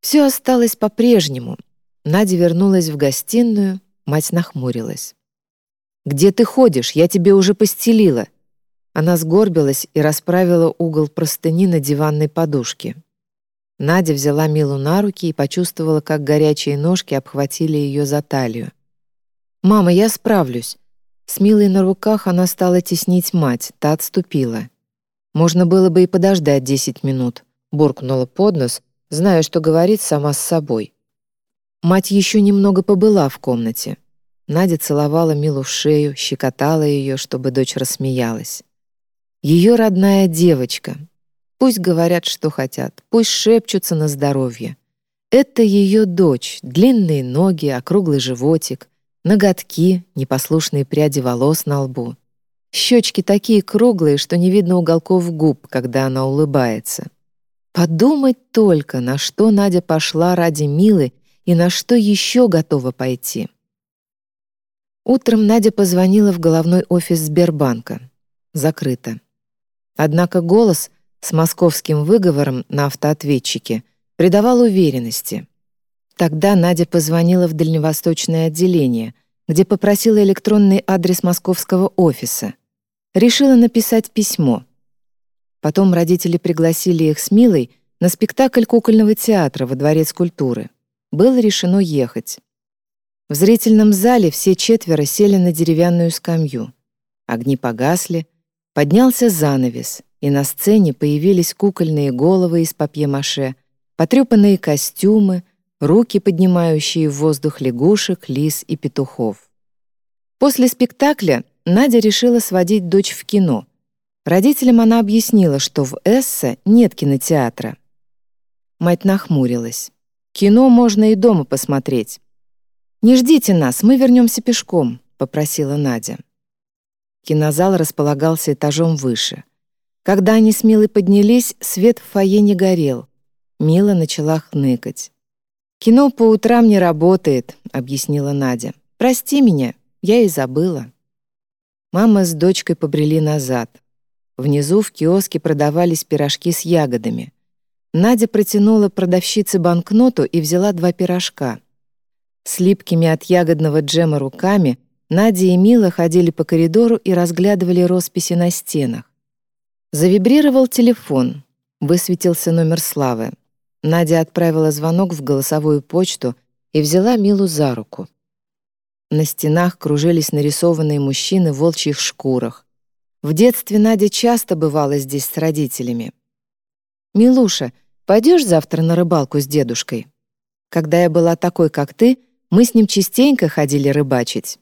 Все осталось по-прежнему. Надя вернулась в гостиную, мать нахмурилась. «Где ты ходишь? Я тебе уже постелила». Она сгорбилась и расправила угол простыни на диванной подушке. Надя взяла Милу на руки и почувствовала, как горячие ножки обхватили ее за талию. «Мама, я справлюсь». С Милой на руках она стала теснить мать, та отступила. «Можно было бы и подождать десять минут», — буркнула под нос, зная, что говорит сама с собой. Мать еще немного побыла в комнате. Надя целовала Милу в шею, щекотала ее, чтобы дочь рассмеялась. Ее родная девочка, Пусть говорят, что хотят, пусть шепчутся на здоровье. Это ее дочь, длинные ноги, округлый животик, ноготки, непослушные пряди волос на лбу. Щечки такие круглые, что не видно уголков губ, когда она улыбается. Подумать только, на что Надя пошла ради Милы и на что еще готова пойти. Утром Надя позвонила в головной офис Сбербанка. Закрыто. Однако голос — с московским выговором на автоответчике придавал уверенности. Тогда Надя позвонила в дальневосточное отделение, где попросила электронный адрес московского офиса. Решила написать письмо. Потом родители пригласили их с Милой на спектакль кукольного театра во Дворец культуры. Было решено ехать. В зрительном зале все четверо сели на деревянную скамью. Огни погасли, поднялся занавес — и на сцене появились кукольные головы из папье-маше, потрепанные костюмы, руки, поднимающие в воздух лягушек, лис и петухов. После спектакля Надя решила сводить дочь в кино. Родителям она объяснила, что в Эссе нет кинотеатра. Мать нахмурилась. «Кино можно и дома посмотреть». «Не ждите нас, мы вернемся пешком», — попросила Надя. Кинозал располагался этажом выше — когда они с Милой поднялись, свет в фойе не горел. Мила начала хныкать. «Кино по утрам не работает», — объяснила Надя. «Прости меня, я и забыла». Мама с дочкой побрели назад. Внизу в киоске продавались пирожки с ягодами. Надя протянула продавщице банкноту и взяла два пирожка. С липкими от ягодного джема руками Надя и Мила ходили по коридору и разглядывали росписи на стенах. Завибрировал телефон. Высветился номер Славы. Надя отправила звонок в голосовую почту и взяла Милу за руку. На стенах кружились нарисованные мужчины в волчьих шкурах. В детстве Надя часто бывала здесь с родителями. «Милуша, пойдешь завтра на рыбалку с дедушкой? Когда я была такой, как ты, мы с ним частенько ходили рыбачить».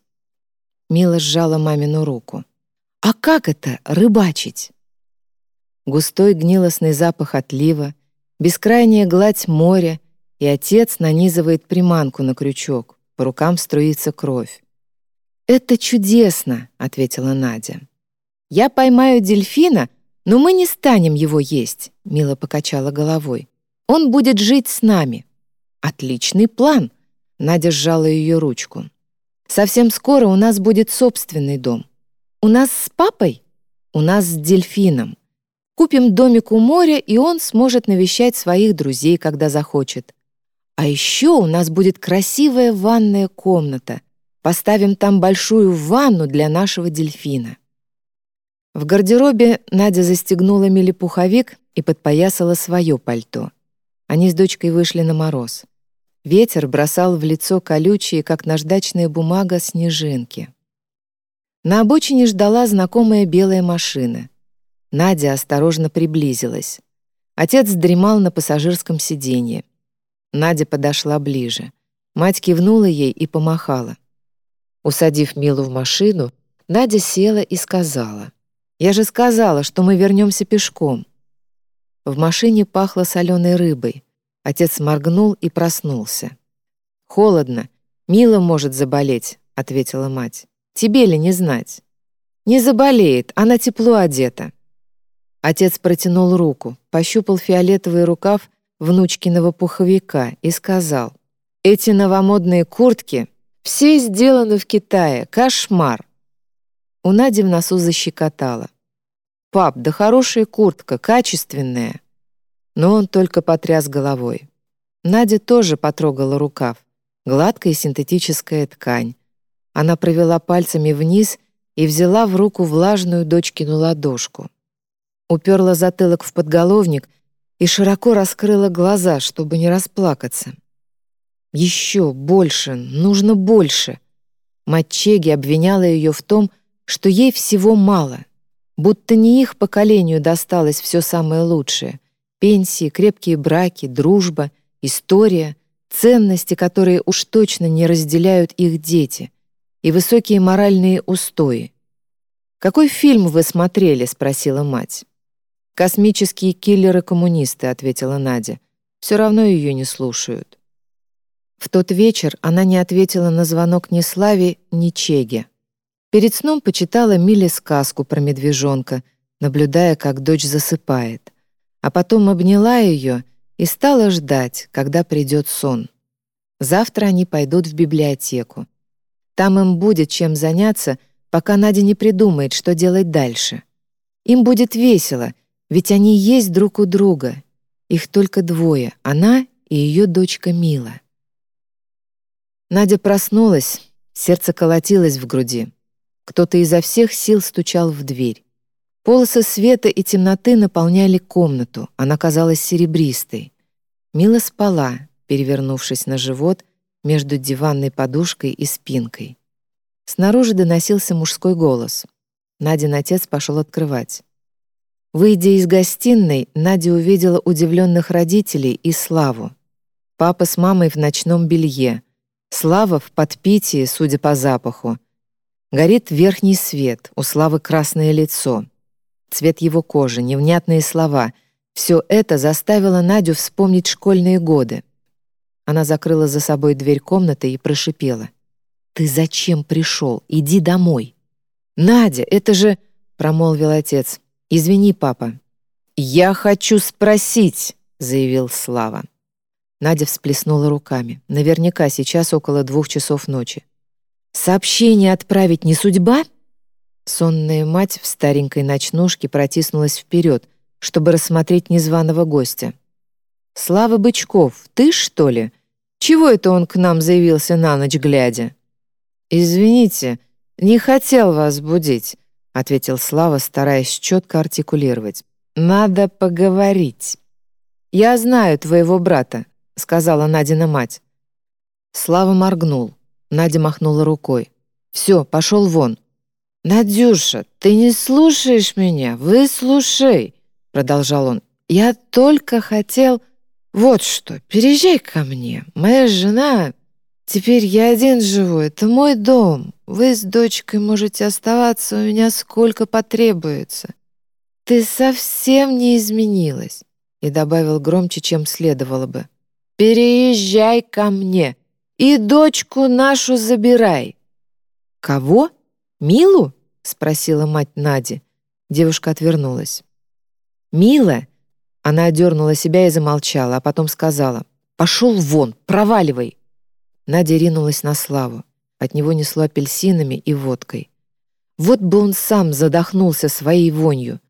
Мила сжала мамину руку. «А как это — рыбачить?» Густой гнилостный запах отлива, бескрайняя гладь моря, и отец нанизывает приманку на крючок, по рукам струится кровь. «Это чудесно», — ответила Надя. «Я поймаю дельфина, но мы не станем его есть», — Мила покачала головой. «Он будет жить с нами». «Отличный план», — Надя сжала ее ручку. «Совсем скоро у нас будет собственный дом. У нас с папой? У нас с дельфином. Купим домик у моря, и он сможет навещать своих друзей, когда захочет. А еще у нас будет красивая ванная комната. Поставим там большую ванну для нашего дельфина. В гардеробе Надя застегнула Миле пуховик и подпоясала свое пальто. Они с дочкой вышли на мороз. Ветер бросал в лицо колючие, как наждачная бумага, снежинки. На обочине ждала знакомая белая машина. Надя осторожно приблизилась. Отец дремал на пассажирском сиденье. Надя подошла ближе. Мать кивнула ей и помахала. Усадив Милу в машину, Надя села и сказала, «Я же сказала, что мы вернемся пешком». В машине пахло соленой рыбой. Отец моргнул и проснулся. «Холодно. Мила может заболеть», — ответила мать. «Тебе ли не знать?» «Не заболеет, она тепло одета». Отец протянул руку, пощупал фиолетовый рукав внучкиного пуховика и сказал, «Эти новомодные куртки все сделаны в Китае, кошмар!» У Нади в носу защекотала. «Пап, да хорошая куртка, качественная!» Но он только потряс головой. Надя тоже потрогала рукав. Гладкая синтетическая ткань. Она провела пальцами вниз и взяла в руку влажную дочкину ладошку уперла затылок в подголовник и широко раскрыла глаза, чтобы не расплакаться. Еще больше, нужно больше. Мать Чеги обвиняла ее в том, что ей всего мало, будто не их поколению досталось все самое лучшее — пенсии, крепкие браки, дружба, история, ценности, которые уж точно не разделяют их дети, и высокие моральные устои. «Какой фильм вы смотрели?» — спросила мать. «Космические киллеры-коммунисты», — ответила Надя. «Все равно ее не слушают». В тот вечер она не ответила на звонок ни Славе, ни Чеге. Перед сном почитала Миле сказку про медвежонка, наблюдая, как дочь засыпает. А потом обняла ее и стала ждать, когда придет сон. Завтра они пойдут в библиотеку. Там им будет чем заняться, пока Надя не придумает, что делать дальше. Им будет весело, ведь они есть друг у друга. Их только двое — она и ее дочка Мила. Надя проснулась, сердце колотилось в груди. Кто-то изо всех сил стучал в дверь. Полосы света и темноты наполняли комнату, она казалась серебристой. Мила спала, перевернувшись на живот между диванной подушкой и спинкой. Снаружи доносился мужской голос. Надин отец пошел открывать. Выйдя из гостиной, Надя увидела удивленных родителей и Славу. Папа с мамой в ночном белье. Слава в подпитии, судя по запаху, Горит верхний свет, у Славы красное лицо. Цвет его кожи, невнятные слова — все это заставило Надю вспомнить школьные годы. Она закрыла за собой дверь комнаты и прошипела. «Ты зачем пришел? Иди домой!» «Надя, это же...» — промолвил отец. «Извини, папа». «Я хочу спросить», — заявил Слава. Надя всплеснула руками. Наверняка сейчас около двух часов ночи. Сообщение отправить не судьба? Сонная мать в старенькой ночнушке протиснулась вперед, чтобы рассмотреть незваного гостя. «Слава Бычков, ты, что ли? Чего это он к нам заявился на ночь глядя?» «Извините, не хотел вас будить», — ответил Слава, стараясь четко артикулировать. «Надо поговорить». «Я знаю твоего брата», — сказала Надина мать. Слава моргнул. Надя махнула рукой. «Все, пошел вон». «Надюша, ты не слушаешь меня? Выслушай!» Продолжал он. «Я только хотел... Вот что, переезжай ко мне. Моя жена... Теперь я один живу, это мой дом. Вы с дочкой можете оставаться у меня сколько потребуется. Ты совсем не изменилась». И добавил громче, чем следовало бы. «Переезжай ко мне. И дочку нашу забирай». «Кого? Милу?» — спросила мать Нади. Девушка отвернулась. «Мила?» Она одернула себя и замолчала, а потом сказала. «Пошел вон, проваливай!» Надя ринулась на Славу. От него несло апельсинами и водкой. Вот бы он сам задохнулся своей вонью.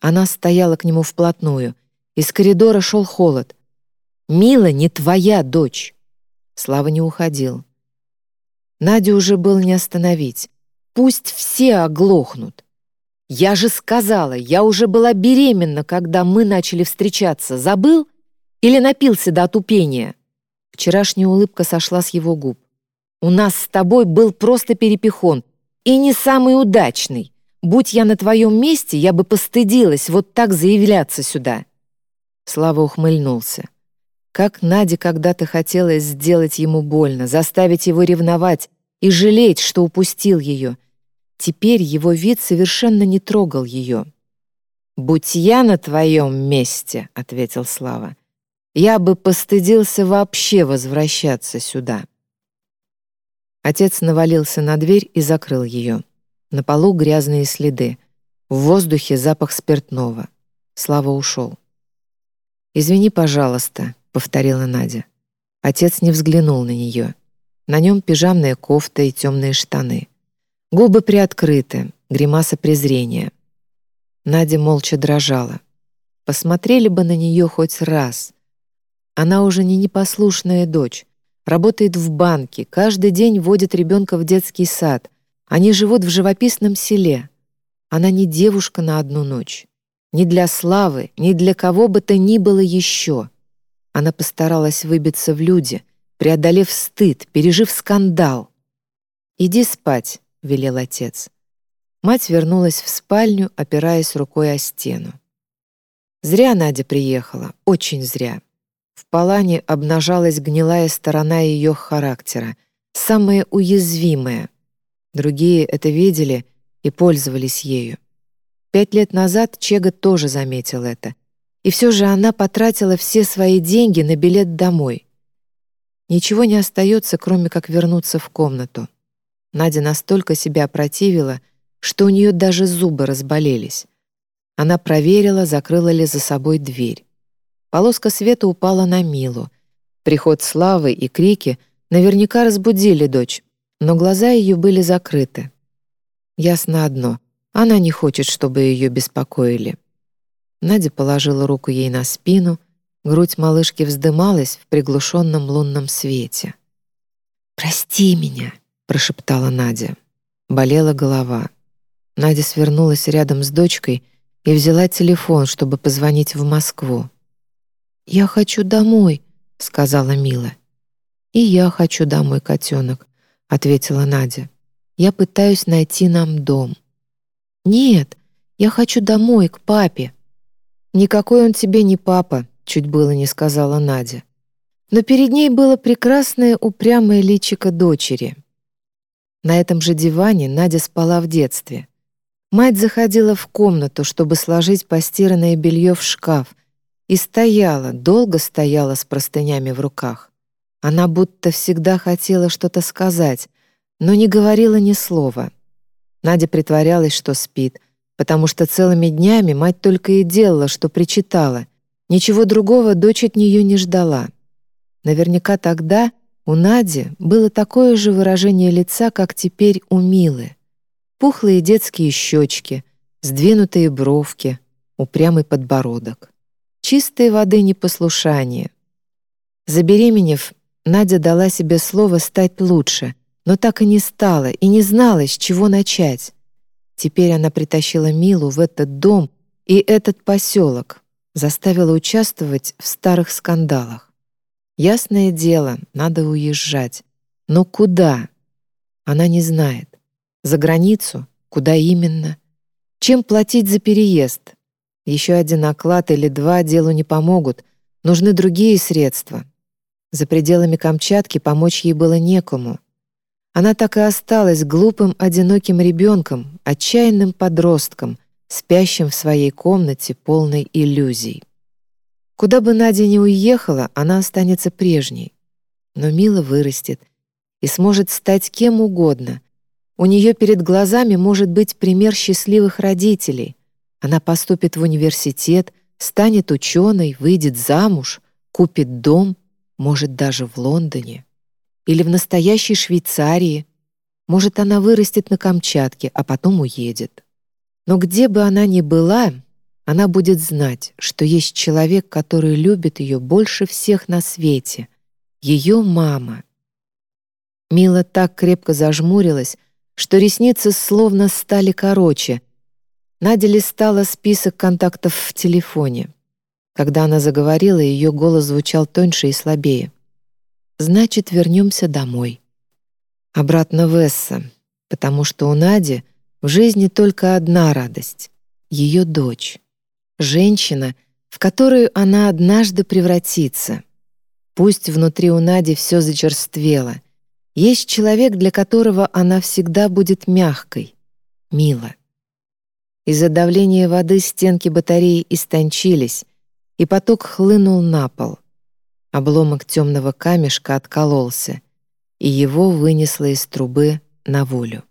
Она стояла к нему вплотную. Из коридора шел холод. «Мила не твоя дочь!» Слава не уходил. Надю уже был не остановить. Пусть все оглохнут. Я же сказала, я уже была беременна, когда мы начали встречаться. Забыл? Или напился до отупения? Вчерашняя улыбка сошла с его губ. У нас с тобой был просто перепихон. И не самый удачный. Будь я на твоем месте, я бы постыдилась вот так заявляться сюда. Слава ухмыльнулся. Как Наде когда-то хотелось сделать ему больно, заставить его ревновать и жалеть, что упустил ее. Теперь его вид совершенно не трогал ее. «Будь я на твоем месте», — ответил Слава, «я бы постыдился вообще возвращаться сюда». Отец навалился на дверь и закрыл ее. На полу грязные следы. В воздухе запах спиртного. Слава ушел. «Извини, пожалуйста», — повторила Надя. Отец не взглянул на нее. На нем пижамная кофта и темные штаны. Губы приоткрыты, гримаса презрения. Надя молча дрожала. Посмотрели бы на нее хоть раз. Она уже не непослушная дочь. Работает в банке, каждый день водит ребенка в детский сад. Они живут в живописном селе. Она не девушка на одну ночь. Ни для славы, ни для кого бы то ни было еще. Она постаралась выбиться в люди, преодолев стыд, пережив скандал. «Иди спать», — велел отец. Мать вернулась в спальню, опираясь рукой о стену. Зря Надя приехала, очень зря. В Палане обнажалась гнилая сторона ее характера, самая уязвимая. Другие это видели и пользовались ею. Пять лет назад Чега тоже заметил это. И все же она потратила все свои деньги на билет домой. Ничего не остается, кроме как вернуться в комнату. Надя настолько себя опротивила, что у нее даже зубы разболелись. Она проверила, закрыла ли за собой дверь. Полоска света упала на Милу. Приход Славы и крики наверняка разбудили дочь, но глаза ее были закрыты. Ясно одно — она не хочет, чтобы ее беспокоили. Надя положила руку ей на спину, грудь малышки вздымалась в приглушенном лунном свете. «Прости меня», — прошептала Надя. Болела голова. Надя свернулась рядом с дочкой и взяла телефон, чтобы позвонить в Москву. «Я хочу домой», — сказала Мила. «И я хочу домой, котенок», — ответила Надя. «Я пытаюсь найти нам дом». «Нет, я хочу домой, к папе». «Никакой он тебе не папа», — чуть было не сказала Надя. Но перед ней было прекрасное упрямое личико дочери. На этом же диване Надя спала в детстве. Мать заходила в комнату, чтобы сложить постиранное белье в шкаф, и стояла, долго стояла с простынями в руках. Она будто всегда хотела что-то сказать, но не говорила ни слова. Надя притворялась, что спит, потому что целыми днями мать только и делала, что причитала. Ничего другого дочь от нее не ждала. Наверняка тогда у Нади было такое же выражение лица, как теперь у Милы. Пухлые детские щечки, сдвинутые бровки, упрямый подбородок чистой воды непослушание. Забеременев, Надя дала себе слово стать лучше, но так и не стала и не знала, с чего начать. Теперь она притащила Милу в этот дом и этот поселок, заставила участвовать в старых скандалах. Ясное дело, надо уезжать. Но куда? Она не знает. За границу? Куда именно? Чем платить за переезд? Еще один оклад или два делу не помогут. Нужны другие средства. За пределами Камчатки помочь ей было некому. Она так и осталась глупым, одиноким ребенком, отчаянным подростком, спящим в своей комнате, полной иллюзий. Куда бы Надя ни уехала, она останется прежней. Но Мила вырастет и сможет стать кем угодно. У нее перед глазами может быть пример счастливых родителей, она поступит в университет, станет ученой, выйдет замуж, купит дом, может, даже в Лондоне. Или в настоящей Швейцарии. Может, она вырастет на Камчатке, а потом уедет. Но где бы она ни была, она будет знать, что есть человек, который любит ее больше всех на свете. Ее мама. Мила так крепко зажмурилась, что ресницы словно стали короче, Надя листала список контактов в телефоне. Когда она заговорила, ее голос звучал тоньше и слабее. «Значит, вернемся домой». Обратно в Эсса, потому что у Нади в жизни только одна радость — ее дочь. Женщина, в которую она однажды превратится. Пусть внутри у Нади все зачерствело. Есть человек, для которого она всегда будет мягкой, мило. Из-за давления воды стенки батареи истончились, и поток хлынул на пол. Обломок темного камешка откололся, и его вынесло из трубы на волю.